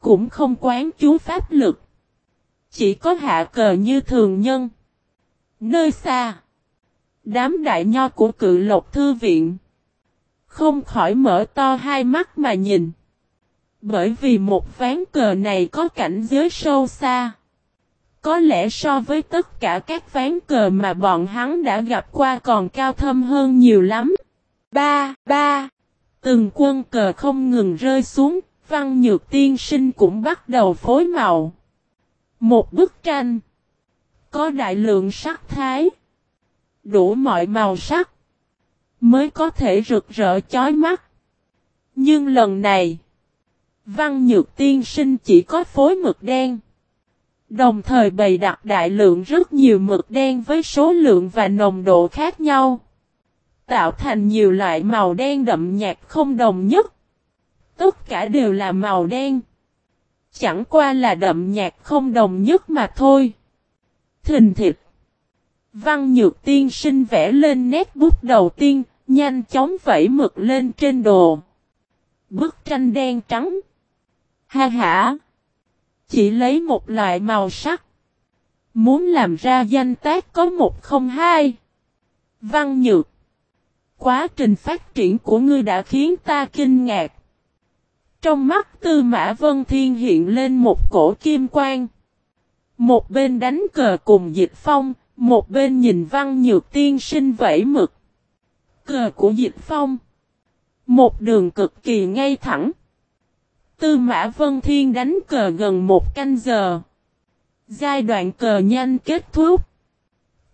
Cũng không quán chú pháp lực. Chỉ có hạ cờ như thường nhân. Nơi xa. Đám đại nho của cự lộc thư viện. Không khỏi mở to hai mắt mà nhìn. Bởi vì một ván cờ này có cảnh giới sâu xa. Có lẽ so với tất cả các ván cờ mà bọn hắn đã gặp qua còn cao thâm hơn nhiều lắm. Ba, ba. Từng quân cờ không ngừng rơi xuống, văn nhược tiên sinh cũng bắt đầu phối màu. Một bức tranh. Có đại lượng sắc thái. Đủ mọi màu sắc. Mới có thể rực rỡ chói mắt. Nhưng lần này. Văn nhược tiên sinh chỉ có phối mực đen. Đồng thời bày đặt đại lượng rất nhiều mực đen với số lượng và nồng độ khác nhau. tạo thành nhiều loại màu đen đậm nhạt không đồng nhất. Tất cả đều là màu đen. Chẳng qua là đậm nhạt không đồng nhất mà thôi. Thình thịt. Văn nhược tiên sinh vẽ lên nét bút đầu tiên, nhanh chóng vẫy mực lên trên đồ. Bức tranh đen trắng. Ha ha. Chỉ lấy một loại màu sắc. Muốn làm ra danh tác có một không hai. Văn nhược. Quá trình phát triển của ngươi đã khiến ta kinh ngạc. Trong mắt tư mã vân thiên hiện lên một cổ kim quang. Một bên đánh cờ cùng dịch phong, một bên nhìn văn nhược tiên sinh vẫy mực. Cờ của dịch phong. Một đường cực kỳ ngay thẳng. Tư mã vân thiên đánh cờ gần một canh giờ. Giai đoạn cờ nhanh kết thúc.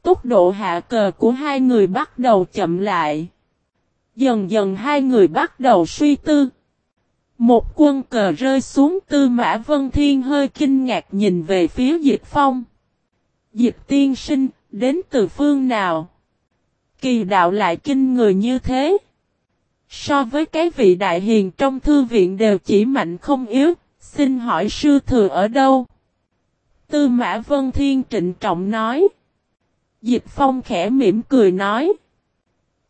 Tốc độ hạ cờ của hai người bắt đầu chậm lại. Dần dần hai người bắt đầu suy tư. Một quân cờ rơi xuống tư mã vân thiên hơi kinh ngạc nhìn về phía Diệp Phong. Diệp tiên sinh, đến từ phương nào? Kỳ đạo lại kinh người như thế. So với cái vị đại hiền trong thư viện đều chỉ mạnh không yếu, xin hỏi sư thừa ở đâu? Tư Mã Vân Thiên trịnh trọng nói. Diệp Phong khẽ mỉm cười nói.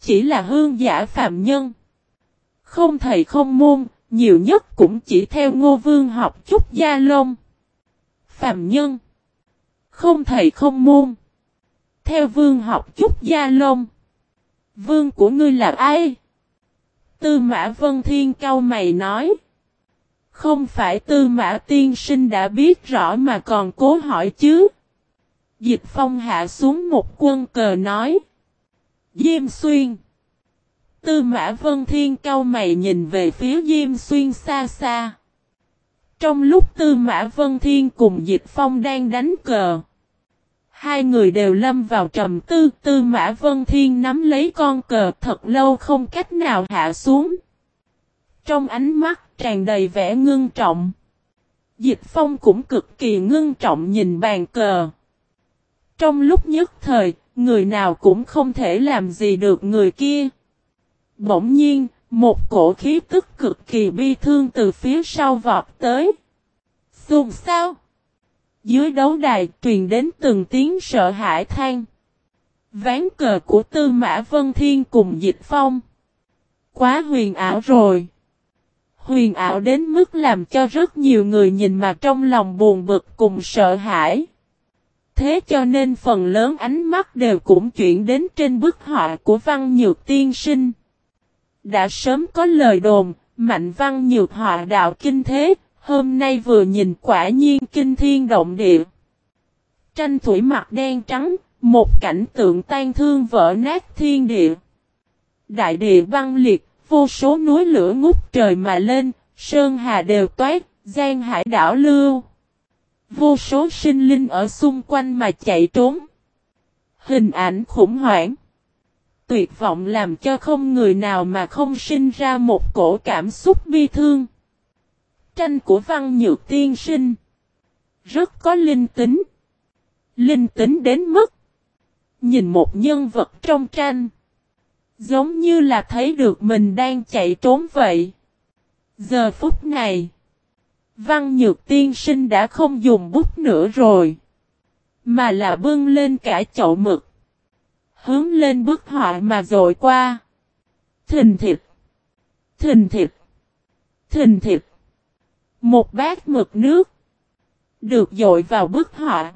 Chỉ là hương giả phạm nhân. Không thầy không môn, nhiều nhất cũng chỉ theo ngô vương học chút gia lông. Phạm nhân. Không thầy không môn. Theo vương học chút gia lông. Vương của ngươi là ai? Tư mã vân thiên cao mày nói. Không phải tư mã tiên sinh đã biết rõ mà còn cố hỏi chứ. Dịch phong hạ xuống một quân cờ nói. Diêm xuyên. Tư mã vân thiên cao mày nhìn về phía Diêm xuyên xa xa. Trong lúc tư mã vân thiên cùng dịch phong đang đánh cờ. Hai người đều lâm vào trầm tư, tư mã vân thiên nắm lấy con cờ thật lâu không cách nào hạ xuống. Trong ánh mắt tràn đầy vẻ ngưng trọng. Dịch phong cũng cực kỳ ngưng trọng nhìn bàn cờ. Trong lúc nhất thời, người nào cũng không thể làm gì được người kia. Bỗng nhiên, một cổ khí tức cực kỳ bi thương từ phía sau vọt tới. Xùm sao? Dưới đấu đài truyền đến từng tiếng sợ hãi than. Ván cờ của Tư Mã Vân Thiên cùng Dịch Phong. Quá huyền ảo rồi. Huyền ảo đến mức làm cho rất nhiều người nhìn mà trong lòng buồn bực cùng sợ hãi. Thế cho nên phần lớn ánh mắt đều cũng chuyển đến trên bức họa của Văn Nhược Tiên Sinh. Đã sớm có lời đồn, Mạnh Văn Nhược họa đạo kinh thế, Hôm nay vừa nhìn quả nhiên kinh thiên động địa. Tranh thủy mặt đen trắng, một cảnh tượng tan thương vỡ nát thiên địa. Đại địa băng liệt, vô số núi lửa ngút trời mà lên, sơn hà đều toát, gian hải đảo lưu. Vô số sinh linh ở xung quanh mà chạy trốn. Hình ảnh khủng hoảng. Tuyệt vọng làm cho không người nào mà không sinh ra một cổ cảm xúc bi thương tranh của văn nhược tiên sinh. Rất có linh tính. Linh tính đến mức. Nhìn một nhân vật trong tranh. Giống như là thấy được mình đang chạy trốn vậy. Giờ phút này. Văn nhược tiên sinh đã không dùng bút nữa rồi. Mà là bưng lên cả chậu mực. Hướng lên bức họa mà dội qua. Thình thịt. Thình thịt. Thình thịt. Một bát mực nước. Được dội vào bức họa.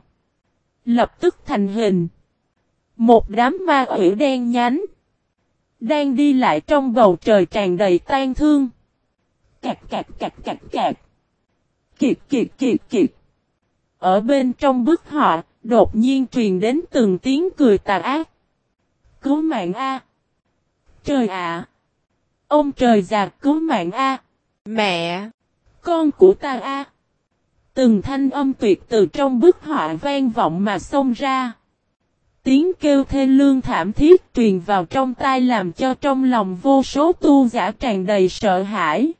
Lập tức thành hình. Một đám ma quỷ đen nhánh. Đang đi lại trong bầu trời tràn đầy tan thương. Cạc cạc cạc cạc cạc. Kiệt kiệt kiệt kiệt. Ở bên trong bức họa, đột nhiên truyền đến từng tiếng cười tà ác. Cứu mạng A. Trời ạ. Ông trời già cứu mạng A. Mẹ. Con của ta a. Từng thanh âm tuyệt từ trong bức họa vang vọng mà xông ra. Tiếng kêu thê lương thảm thiết truyền vào trong tai làm cho trong lòng vô số tu giả tràn đầy sợ hãi.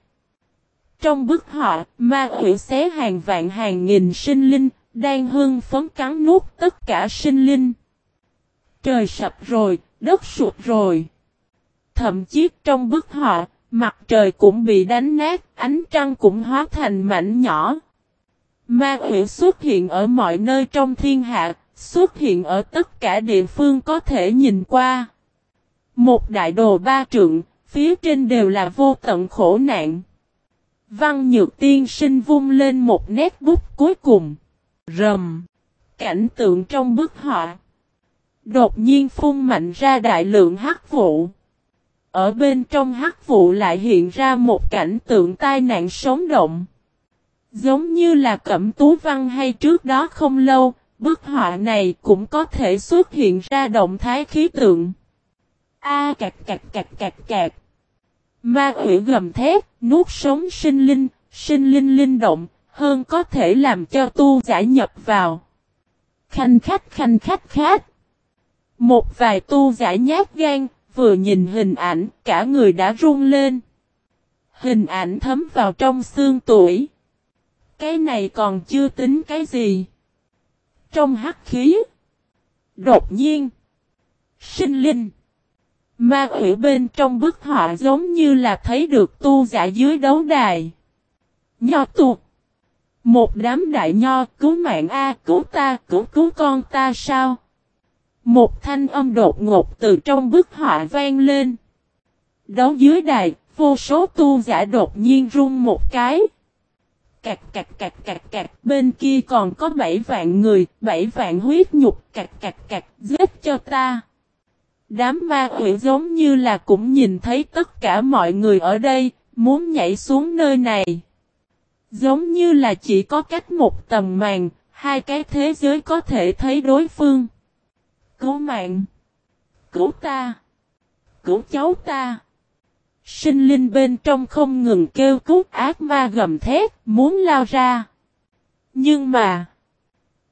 Trong bức họa, ma quỷ xé hàng vạn hàng nghìn sinh linh, đang hưng phấn cắn nuốt tất cả sinh linh. Trời sập rồi, đất sụp rồi. Thậm chí trong bức họa, mặt trời cũng bị đánh nát, ánh trăng cũng hóa thành mảnh nhỏ. Ma quỷ xuất hiện ở mọi nơi trong thiên hạ, xuất hiện ở tất cả địa phương có thể nhìn qua. Một đại đồ ba trượng, phía trên đều là vô tận khổ nạn. Văn Nhược Tiên sinh vung lên một nét bút cuối cùng. Rầm. Cảnh tượng trong bức họa. Đột nhiên phun mạnh ra đại lượng hắc vụ. Ở bên trong hắc vụ lại hiện ra một cảnh tượng tai nạn sống động. Giống như là cẩm tú văn hay trước đó không lâu, bức họa này cũng có thể xuất hiện ra động thái khí tượng. A à, cạc cạc cạc cạc cạc. Ma quỷ gầm thét, nuốt sống sinh linh, sinh linh linh động, hơn có thể làm cho tu giả nhập vào. Khanh khách khanh khách khách. Một vài tu giả nhát gan, vừa nhìn hình ảnh, cả người đã run lên. Hình ảnh thấm vào trong xương tuổi. Cái này còn chưa tính cái gì. Trong hắc khí. Đột nhiên. Sinh linh. Ma quỷ bên trong bức họa giống như là thấy được tu giả dưới đấu đài. Nho tuột. Một đám đại nho cứu mạng A cứu ta cứu cứu con ta sao? Một thanh âm đột ngột từ trong bức họa vang lên. Đấu dưới đài, vô số tu giả đột nhiên rung một cái. Cạc cạc cạc cạc cạc, bên kia còn có bảy vạn người, bảy vạn huyết nhục, cạc cạc cạc, giết cho ta. Đám ma quỷ giống như là cũng nhìn thấy tất cả mọi người ở đây, muốn nhảy xuống nơi này. Giống như là chỉ có cách một tầm màn, hai cái thế giới có thể thấy đối phương. Cứu mạng! Cứu ta! Cứu cháu ta! Sinh linh bên trong không ngừng kêu cứu ác ma gầm thét, muốn lao ra. Nhưng mà,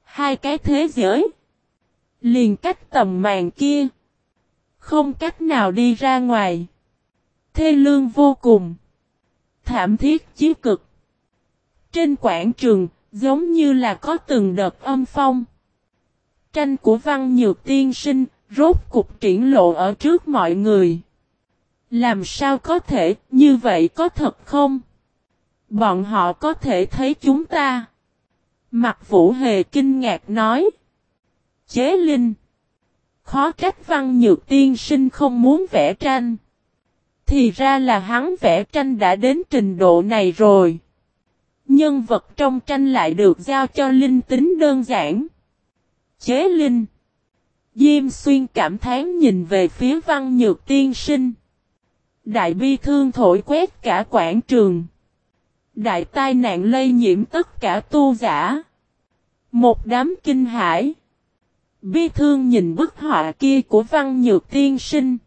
hai cái thế giới, liền cách tầm màn kia, không cách nào đi ra ngoài. Thê lương vô cùng. Thảm thiết chí cực. Trên quảng trường, giống như là có từng đợt âm phong. Tranh của văn nhược tiên sinh, rốt cục triển lộ ở trước mọi người. Làm sao có thể, như vậy có thật không? Bọn họ có thể thấy chúng ta. Mặt vũ hề kinh ngạc nói. Chế linh. Khó trách văn nhược tiên sinh không muốn vẽ tranh. Thì ra là hắn vẽ tranh đã đến trình độ này rồi. Nhân vật trong tranh lại được giao cho linh tính đơn giản. Chế linh. Diêm xuyên cảm thán nhìn về phía văn nhược tiên sinh. Đại bi thương thổi quét cả quảng trường. Đại tai nạn lây nhiễm tất cả tu giả. Một đám kinh hải. Bi thương nhìn bức họa kia của văn nhược tiên sinh.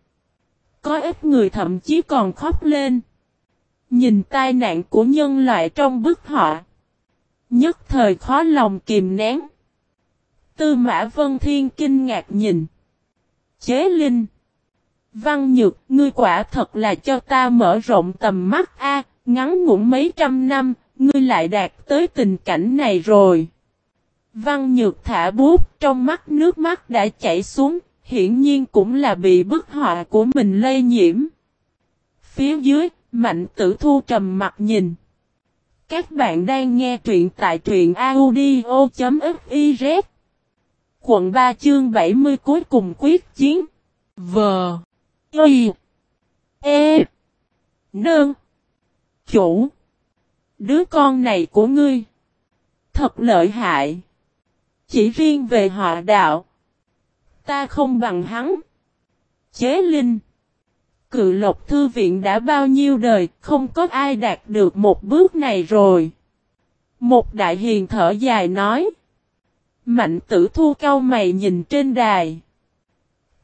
Có ít người thậm chí còn khóc lên. Nhìn tai nạn của nhân loại trong bức họa. Nhất thời khó lòng kìm nén. Tư Mã Vân Thiên kinh ngạc nhìn. Chế Linh. Văn Nhược, ngươi quả thật là cho ta mở rộng tầm mắt a, ngắn ngủn mấy trăm năm, ngươi lại đạt tới tình cảnh này rồi. Văn Nhược thả bút, trong mắt nước mắt đã chảy xuống, hiển nhiên cũng là bị bức họa của mình lây nhiễm. Phía dưới, Mạnh Tử Thu trầm mặt nhìn. Các bạn đang nghe truyện tại truyện audio.fif Quận 3 chương 70 cuối cùng quyết chiến. Vờ. Y. E. Nương. Chủ. Đứa con này của ngươi. Thật lợi hại. Chỉ riêng về họ đạo. Ta không bằng hắn. Chế linh. Cự lộc thư viện đã bao nhiêu đời, không có ai đạt được một bước này rồi. Một đại hiền thở dài nói. Mạnh tử thu cao mày nhìn trên đài.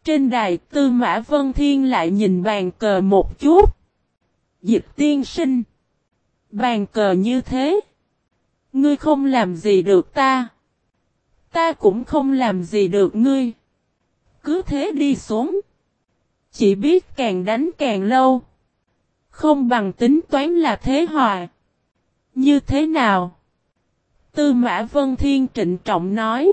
Trên đài tư mã vân thiên lại nhìn bàn cờ một chút. Dịch tiên sinh. Bàn cờ như thế. Ngươi không làm gì được ta. Ta cũng không làm gì được ngươi. Cứ thế đi xuống. Chỉ biết càng đánh càng lâu. Không bằng tính toán là thế hòa. Như thế nào? Tư Mã Vân Thiên trịnh trọng nói.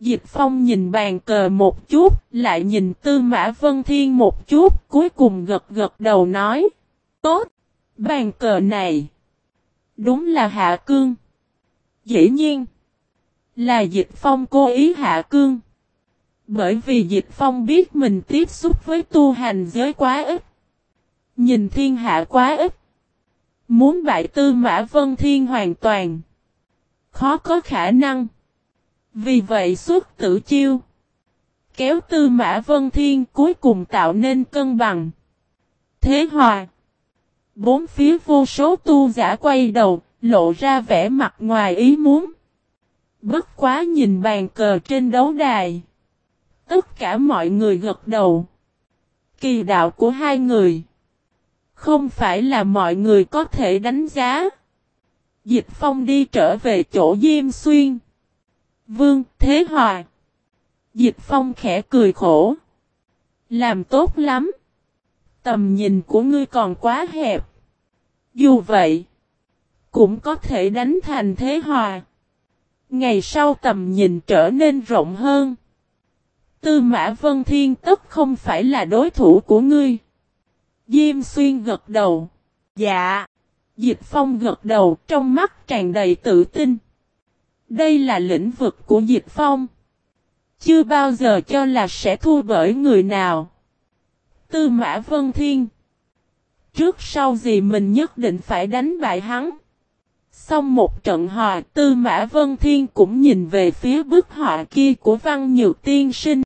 Dịch Phong nhìn bàn cờ một chút, lại nhìn Tư Mã Vân Thiên một chút, cuối cùng gật gật đầu nói. Tốt! Bàn cờ này! Đúng là Hạ Cương. Dĩ nhiên! Là Dịch Phong cố ý Hạ Cương. Bởi vì Dịch Phong biết mình tiếp xúc với tu hành giới quá ít. Nhìn thiên hạ quá ít. Muốn bại tư mã vân thiên hoàn toàn. Khó có khả năng. Vì vậy xuất tử chiêu. Kéo tư mã vân thiên cuối cùng tạo nên cân bằng. Thế hòa. Bốn phía vô số tu giả quay đầu, lộ ra vẻ mặt ngoài ý muốn. Bất quá nhìn bàn cờ trên đấu đài. Tất cả mọi người gật đầu. Kỳ đạo của hai người. Không phải là mọi người có thể đánh giá. Dịch Phong đi trở về chỗ Diêm Xuyên. Vương Thế Hòa. Dịch Phong khẽ cười khổ. Làm tốt lắm. Tầm nhìn của ngươi còn quá hẹp. Dù vậy. Cũng có thể đánh thành Thế Hòa. Ngày sau tầm nhìn trở nên rộng hơn. Tư Mã Vân Thiên tất không phải là đối thủ của ngươi. Diêm Xuyên gật đầu. Dạ. Dịch Phong gật đầu, trong mắt tràn đầy tự tin. Đây là lĩnh vực của Dịch Phong. Chưa bao giờ cho là sẽ thua bởi người nào. Tư Mã Vân Thiên. Trước sau gì mình nhất định phải đánh bại hắn. Xong một trận hòa, Tư Mã Vân Thiên cũng nhìn về phía bức họa kia của Văn Nhược Tiên Sinh.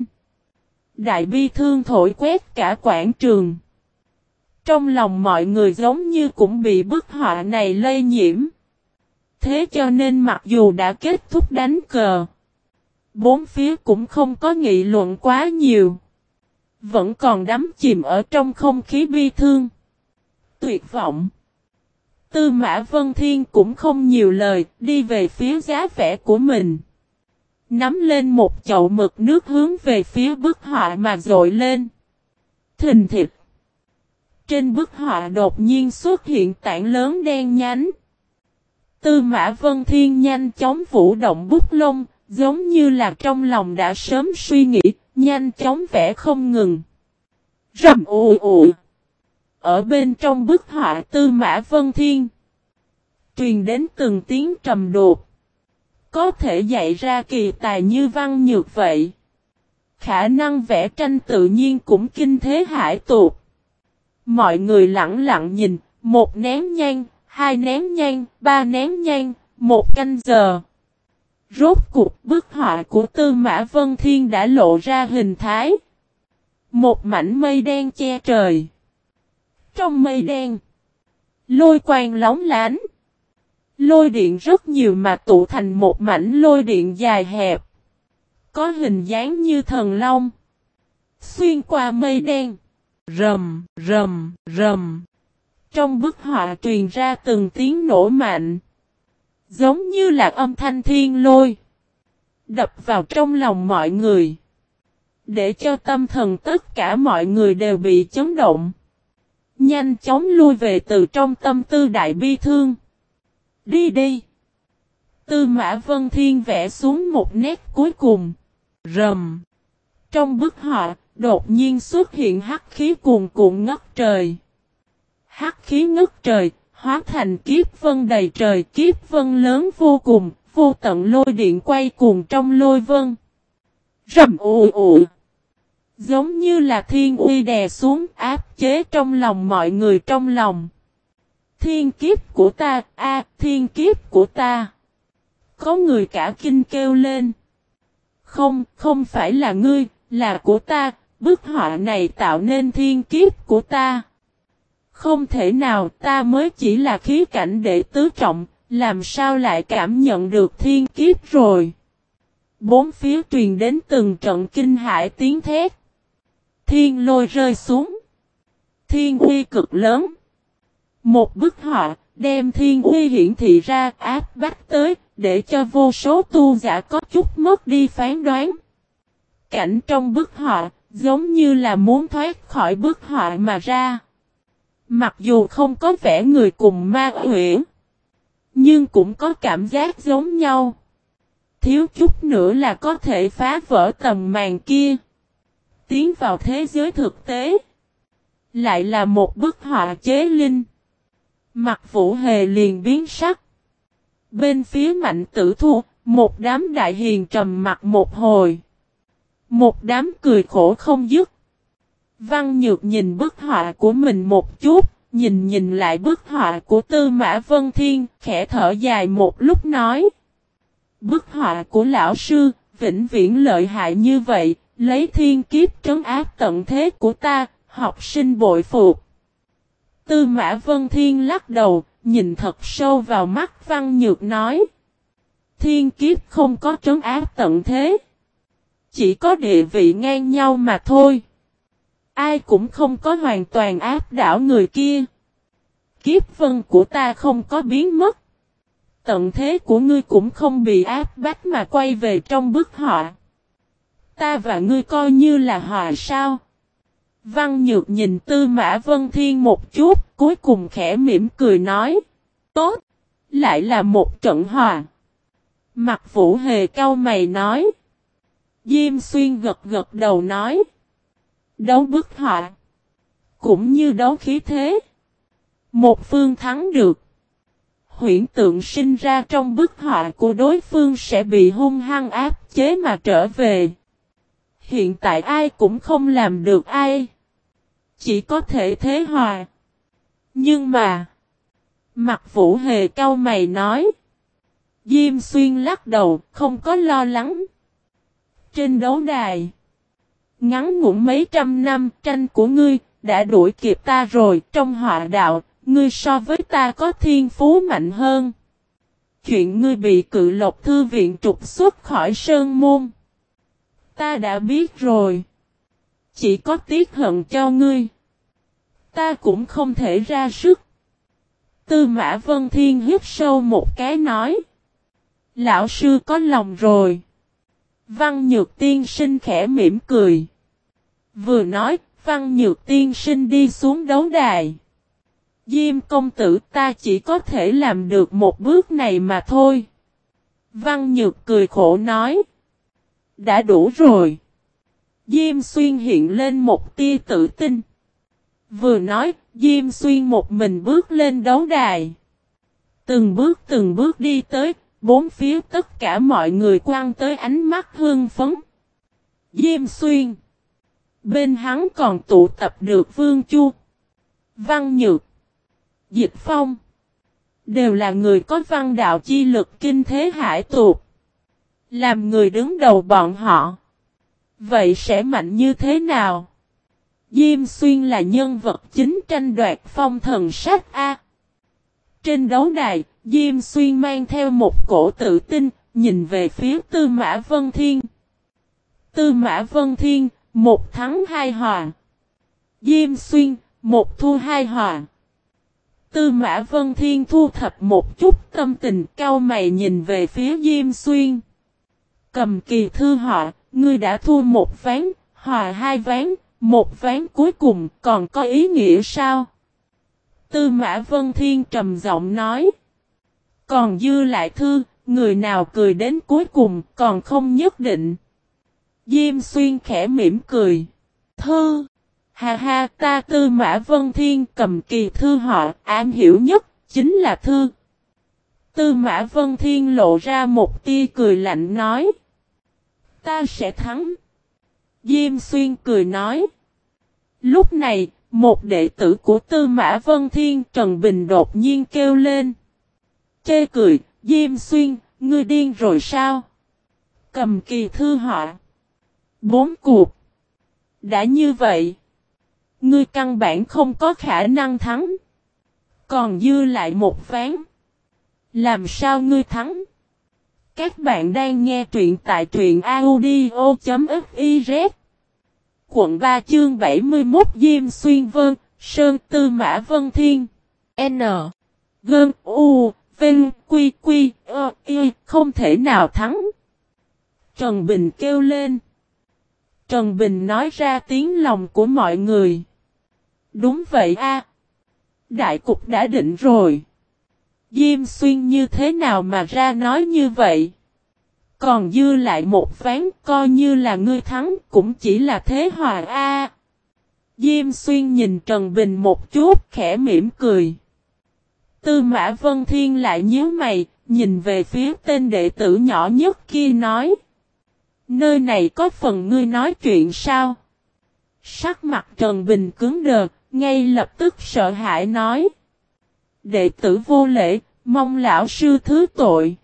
Đại bi thương thổi quét cả quảng trường. Trong lòng mọi người giống như cũng bị bức họa này lây nhiễm. Thế cho nên mặc dù đã kết thúc đánh cờ, bốn phía cũng không có nghị luận quá nhiều. Vẫn còn đắm chìm ở trong không khí bi thương. Tuyệt vọng. Tư Mã Vân Thiên cũng không nhiều lời, đi về phía giá vẽ của mình. Nắm lên một chậu mực nước hướng về phía bức họa mà dội lên. Thình thịt. Trên bức họa đột nhiên xuất hiện tảng lớn đen nhánh. Tư Mã Vân Thiên nhanh chóng vũ động bút lông, giống như là trong lòng đã sớm suy nghĩ, nhanh chóng vẽ không ngừng. Rầm ù ù. Ở bên trong bức họa Tư Mã Vân Thiên, truyền đến từng tiếng trầm đột. Có thể dạy ra kỳ tài như văn nhược vậy. Khả năng vẽ tranh tự nhiên cũng kinh thế hải tụt Mọi người lặng lặng nhìn, một nén nhang, hai nén nhang, ba nén nhang, một canh giờ. Rốt cuộc bức họa của Tư Mã Vân Thiên đã lộ ra hình thái. Một mảnh mây đen che trời. Trong mây đen, lôi quang lóng lánh. Lôi điện rất nhiều mà tụ thành một mảnh lôi điện dài hẹp. Có hình dáng như thần long. Xuyên qua mây đen. Rầm, rầm, rầm. Trong bức họa truyền ra từng tiếng nổ mạnh. Giống như là âm thanh thiên lôi. Đập vào trong lòng mọi người. Để cho tâm thần tất cả mọi người đều bị chấn động. Nhanh chóng lui về từ trong tâm tư đại bi thương. Đi đi. Tư mã vân thiên vẽ xuống một nét cuối cùng. Rầm. Trong bức họa, đột nhiên xuất hiện hắc khí cuồn cuộn ngất trời. Hắc khí ngất trời, hóa thành kiếp vân đầy trời, kiếp vân lớn vô cùng, vô tận lôi điện quay cuồng trong lôi vân. Rầm ù ù. Giống như là thiên uy đè xuống áp chế trong lòng mọi người trong lòng. Thiên kiếp của ta, a thiên kiếp của ta. Có người cả kinh kêu lên. Không, không phải là ngươi, là của ta, bức họa này tạo nên thiên kiếp của ta. Không thể nào ta mới chỉ là khí cảnh để tứ trọng, làm sao lại cảm nhận được thiên kiếp rồi. Bốn phía truyền đến từng trận kinh hải tiếng thét. Thiên lôi rơi xuống. Thiên uy cực lớn. Một bức họa đem thiên uy hiển thị ra áp bách tới, để cho vô số tu giả có chút mất đi phán đoán. Cảnh trong bức họa, giống như là muốn thoát khỏi bức họa mà ra. Mặc dù không có vẻ người cùng ma huyễn, nhưng cũng có cảm giác giống nhau. Thiếu chút nữa là có thể phá vỡ tầm màn kia. Tiến vào thế giới thực tế. Lại là một bức họa chế linh. Mặt vũ hề liền biến sắc. Bên phía mạnh tử thu, một đám đại hiền trầm mặt một hồi. Một đám cười khổ không dứt. Văn Nhược nhìn bức họa của mình một chút, nhìn nhìn lại bức họa của Tư Mã Vân Thiên, khẽ thở dài một lúc nói. Bức họa của lão sư, vĩnh viễn lợi hại như vậy, lấy thiên kiếp trấn áp tận thế của ta, học sinh bội phục. Tư Mã Vân Thiên lắc đầu, nhìn thật sâu vào mắt Văn Nhược nói. Thiên kiếp không có trấn áp tận thế. Chỉ có địa vị ngang nhau mà thôi. Ai cũng không có hoàn toàn áp đảo người kia. Kiếp vân của ta không có biến mất. Tận thế của ngươi cũng không bị áp bách mà quay về trong bức họa. Ta và ngươi coi như là họa sao? Văn Nhược nhìn Tư Mã Vân Thiên một chút, cuối cùng khẽ mỉm cười nói. Tốt! Lại là một trận hòa. Mặt Vũ Hề cao mày nói. Diêm Xuyên gật gật đầu nói. Đấu bức họa. Cũng như đấu khí thế. Một phương thắng được. Huyển tượng sinh ra trong bức họa của đối phương sẽ bị hung hăng áp chế mà trở về. Hiện tại ai cũng không làm được ai. Chỉ có thể thế hòa. Nhưng mà. Mặt vũ hề cao mày nói. Diêm xuyên lắc đầu, không có lo lắng. Trên đấu đài. Ngắn ngủn mấy trăm năm, tranh của ngươi đã đuổi kịp ta rồi, trong họa đạo. Ngươi so với ta có thiên phú mạnh hơn. Chuyện ngươi bị cự lộc thư viện trục xuất khỏi sơn môn. Ta đã biết rồi. Chỉ có tiếc hận cho ngươi. Ta cũng không thể ra sức. Tư mã Vân Thiên hít sâu một cái nói. Lão sư có lòng rồi. Văn Nhược Tiên sinh khẽ mỉm cười. Vừa nói, Văn Nhược Tiên sinh đi xuống đấu đài. Diêm công tử ta chỉ có thể làm được một bước này mà thôi. Văn Nhược cười khổ nói. Đã đủ rồi. Diêm xuyên hiện lên một tia tự tin. Vừa nói, Diêm xuyên một mình bước lên đấu đài. Từng bước từng bước đi tới, bốn phía tất cả mọi người quan tới ánh mắt hương phấn. Diêm xuyên. Bên hắn còn tụ tập được Vương Chu. Văn Nhược. Dịch Phong. Đều là người có văn đạo chi lực kinh thế hải tuột. Làm người đứng đầu bọn họ. Vậy sẽ mạnh như thế nào? Diêm Xuyên là nhân vật chính tranh đoạt phong thần sát A. Trên đấu đài, Diêm Xuyên mang theo một cổ tự tin, nhìn về phía Tư Mã Vân Thiên. Tư Mã Vân Thiên, một thắng hai hòa. Diêm Xuyên, một thua hai hòa. Tư Mã Vân Thiên thu thập một chút tâm tình cao mày nhìn về phía Diêm Xuyên. Cầm kỳ thư họ, ngươi đã thua một ván, hòa hai ván, một ván cuối cùng còn có ý nghĩa sao? Tư Mã Vân Thiên trầm giọng nói. Còn dư lại thư, người nào cười đến cuối cùng còn không nhất định. Diêm xuyên khẽ mỉm cười. Thư. Ha ha ta tư mã vân thiên cầm kỳ thư họ am hiểu nhất chính là thư. Tư mã vân thiên lộ ra một tia cười lạnh nói. Ta sẽ thắng. Diêm xuyên cười nói. Lúc này, một đệ tử của Tư Mã Vân Thiên Trần Bình đột nhiên kêu lên. Chê cười, Diêm Xuyên, ngươi điên rồi sao? Cầm kỳ thư họa. Bốn cuộc. Đã như vậy. Ngươi căn bản không có khả năng thắng. Còn dư lại một ván. Làm sao ngươi thắng? Các bạn đang nghe truyện tại truyện audio.fif Quận 3 chương 71 Diêm Xuyên Vân, Sơn Tư Mã Vân Thiên. N. Gơn U Vinh Quy Quy Ơ Y không thể nào thắng. Trần Bình kêu lên. Trần Bình nói ra tiếng lòng của mọi người. Đúng vậy a. Đại cục đã định rồi. Diêm xuyên như thế nào mà ra nói như vậy? Còn dư lại một ván coi như là ngươi thắng cũng chỉ là thế hòa A. Diêm xuyên nhìn Trần Bình một chút khẽ mỉm cười. Tư Mã Vân Thiên lại nhíu mày, nhìn về phía tên đệ tử nhỏ nhất kia nói. Nơi này có phần ngươi nói chuyện sao? Sắc mặt Trần Bình cứng đờ, ngay lập tức sợ hãi nói. Đệ tử vô lễ, mong lão sư thứ tội.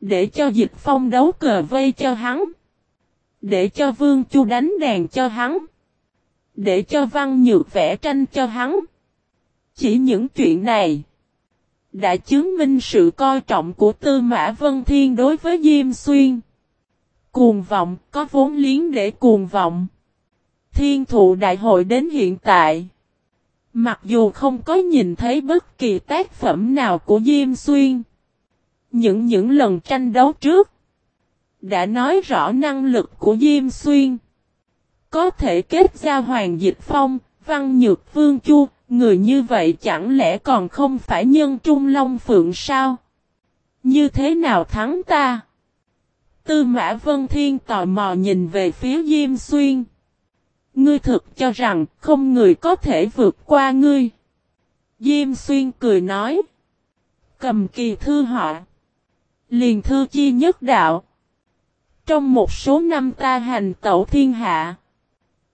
Để cho dịch phong đấu cờ vây cho hắn. Để cho vương chu đánh đàn cho hắn. Để cho văn nhược vẽ tranh cho hắn. Chỉ những chuyện này. Đã chứng minh sự coi trọng của Tư Mã Vân Thiên đối với Diêm Xuyên. Cuồng vọng, có vốn liếng để cuồng vọng. Thiên thụ đại hội đến hiện tại. Mặc dù không có nhìn thấy bất kỳ tác phẩm nào của Diêm Xuyên. Những những lần tranh đấu trước. Đã nói rõ năng lực của Diêm Xuyên. Có thể kết ra Hoàng Dịch Phong, Văn Nhược Vương Chu, người như vậy chẳng lẽ còn không phải nhân trung long phượng sao? Như thế nào thắng ta? Tư Mã Vân Thiên tò mò nhìn về phía Diêm Xuyên. Ngươi thực cho rằng không người có thể vượt qua ngươi. Diêm Xuyên cười nói. Cầm kỳ thư họ. Liền thư chi nhất đạo. Trong một số năm ta hành tẩu thiên hạ.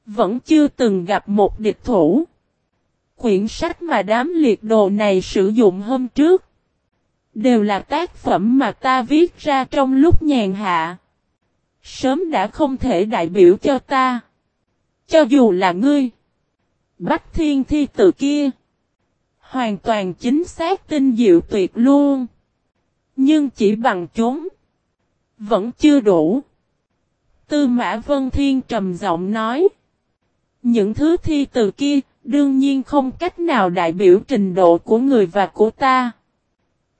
Vẫn chưa từng gặp một địch thủ. Quyển sách mà đám liệt đồ này sử dụng hôm trước. Đều là tác phẩm mà ta viết ra trong lúc nhàn hạ. Sớm đã không thể đại biểu cho ta. Cho dù là ngươi. Bách thiên thi tự kia. Hoàn toàn chính xác tinh diệu tuyệt luôn. Nhưng chỉ bằng chúng. Vẫn chưa đủ. Tư Mã Vân Thiên trầm giọng nói. Những thứ thi từ kia, đương nhiên không cách nào đại biểu trình độ của người và của ta.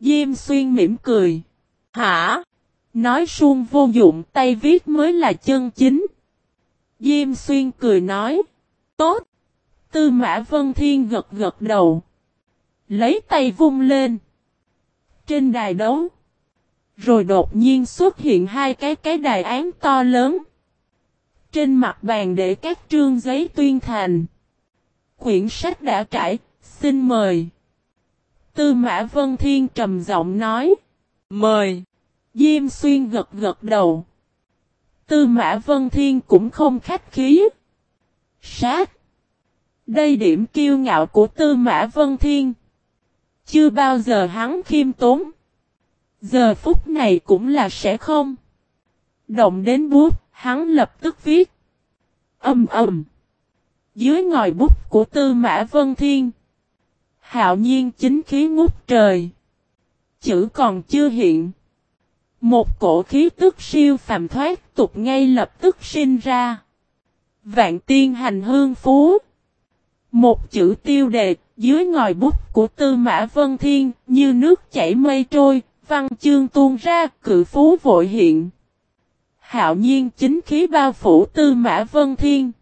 Diêm xuyên mỉm cười. Hả? Nói suông vô dụng tay viết mới là chân chính. Diêm xuyên cười nói. Tốt. Tư mã vân thiên gật gật đầu. Lấy tay vung lên. Trên đài đấu. Rồi đột nhiên xuất hiện hai cái cái đài án to lớn. Trên mặt bàn để các trương giấy tuyên thành. Quyển sách đã trải, xin mời. Tư Mã Vân Thiên trầm giọng nói. Mời. Diêm Xuyên gật gật đầu. Tư Mã Vân Thiên cũng không khách khí. Sát. Đây điểm kiêu ngạo của Tư Mã Vân Thiên. Chưa bao giờ hắn khiêm tốn. Giờ phút này cũng là sẽ không. Động đến bút, hắn lập tức viết. Âm ầm. Dưới ngòi bút của Tư Mã Vân Thiên. Hạo nhiên chính khí ngút trời. Chữ còn chưa hiện. Một cổ khí tức siêu phàm thoát tục ngay lập tức sinh ra. Vạn tiên hành hương phú. Một chữ tiêu đề, dưới ngòi bút của tư mã vân thiên, như nước chảy mây trôi, văn chương tuôn ra, cự phú vội hiện. Hạo nhiên chính khí bao phủ tư mã vân thiên.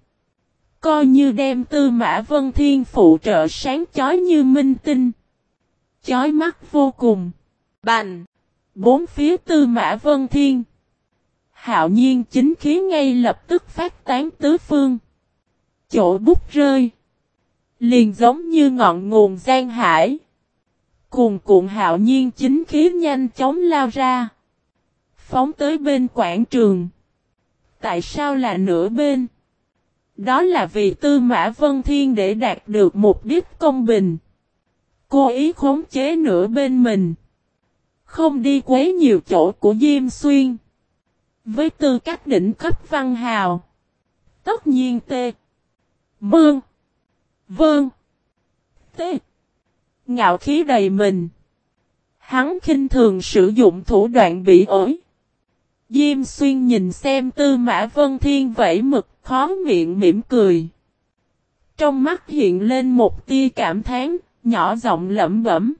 Coi như đem tư mã vân thiên phụ trợ sáng chói như minh tinh. Chói mắt vô cùng. Bành! Bốn phía tư mã vân thiên. Hạo nhiên chính khí ngay lập tức phát tán tứ phương. Chỗ bút rơi. Liền giống như ngọn nguồn gian hải. Cùng cuộn hạo nhiên chính khí nhanh chóng lao ra. Phóng tới bên quảng trường. Tại sao là nửa bên? Đó là vì tư mã vân thiên để đạt được mục đích công bình. Cô ý khống chế nửa bên mình. Không đi quấy nhiều chỗ của Diêm Xuyên. Với tư cách đỉnh cấp văn hào. Tất nhiên tê. Bương. Vâng. Tê. Ngạo khí đầy mình. Hắn khinh thường sử dụng thủ đoạn bị ổi. Diêm xuyên nhìn xem tư mã vân thiên vẫy mực khó miệng mỉm cười. Trong mắt hiện lên một tia cảm thán, nhỏ giọng lẩm bẩm.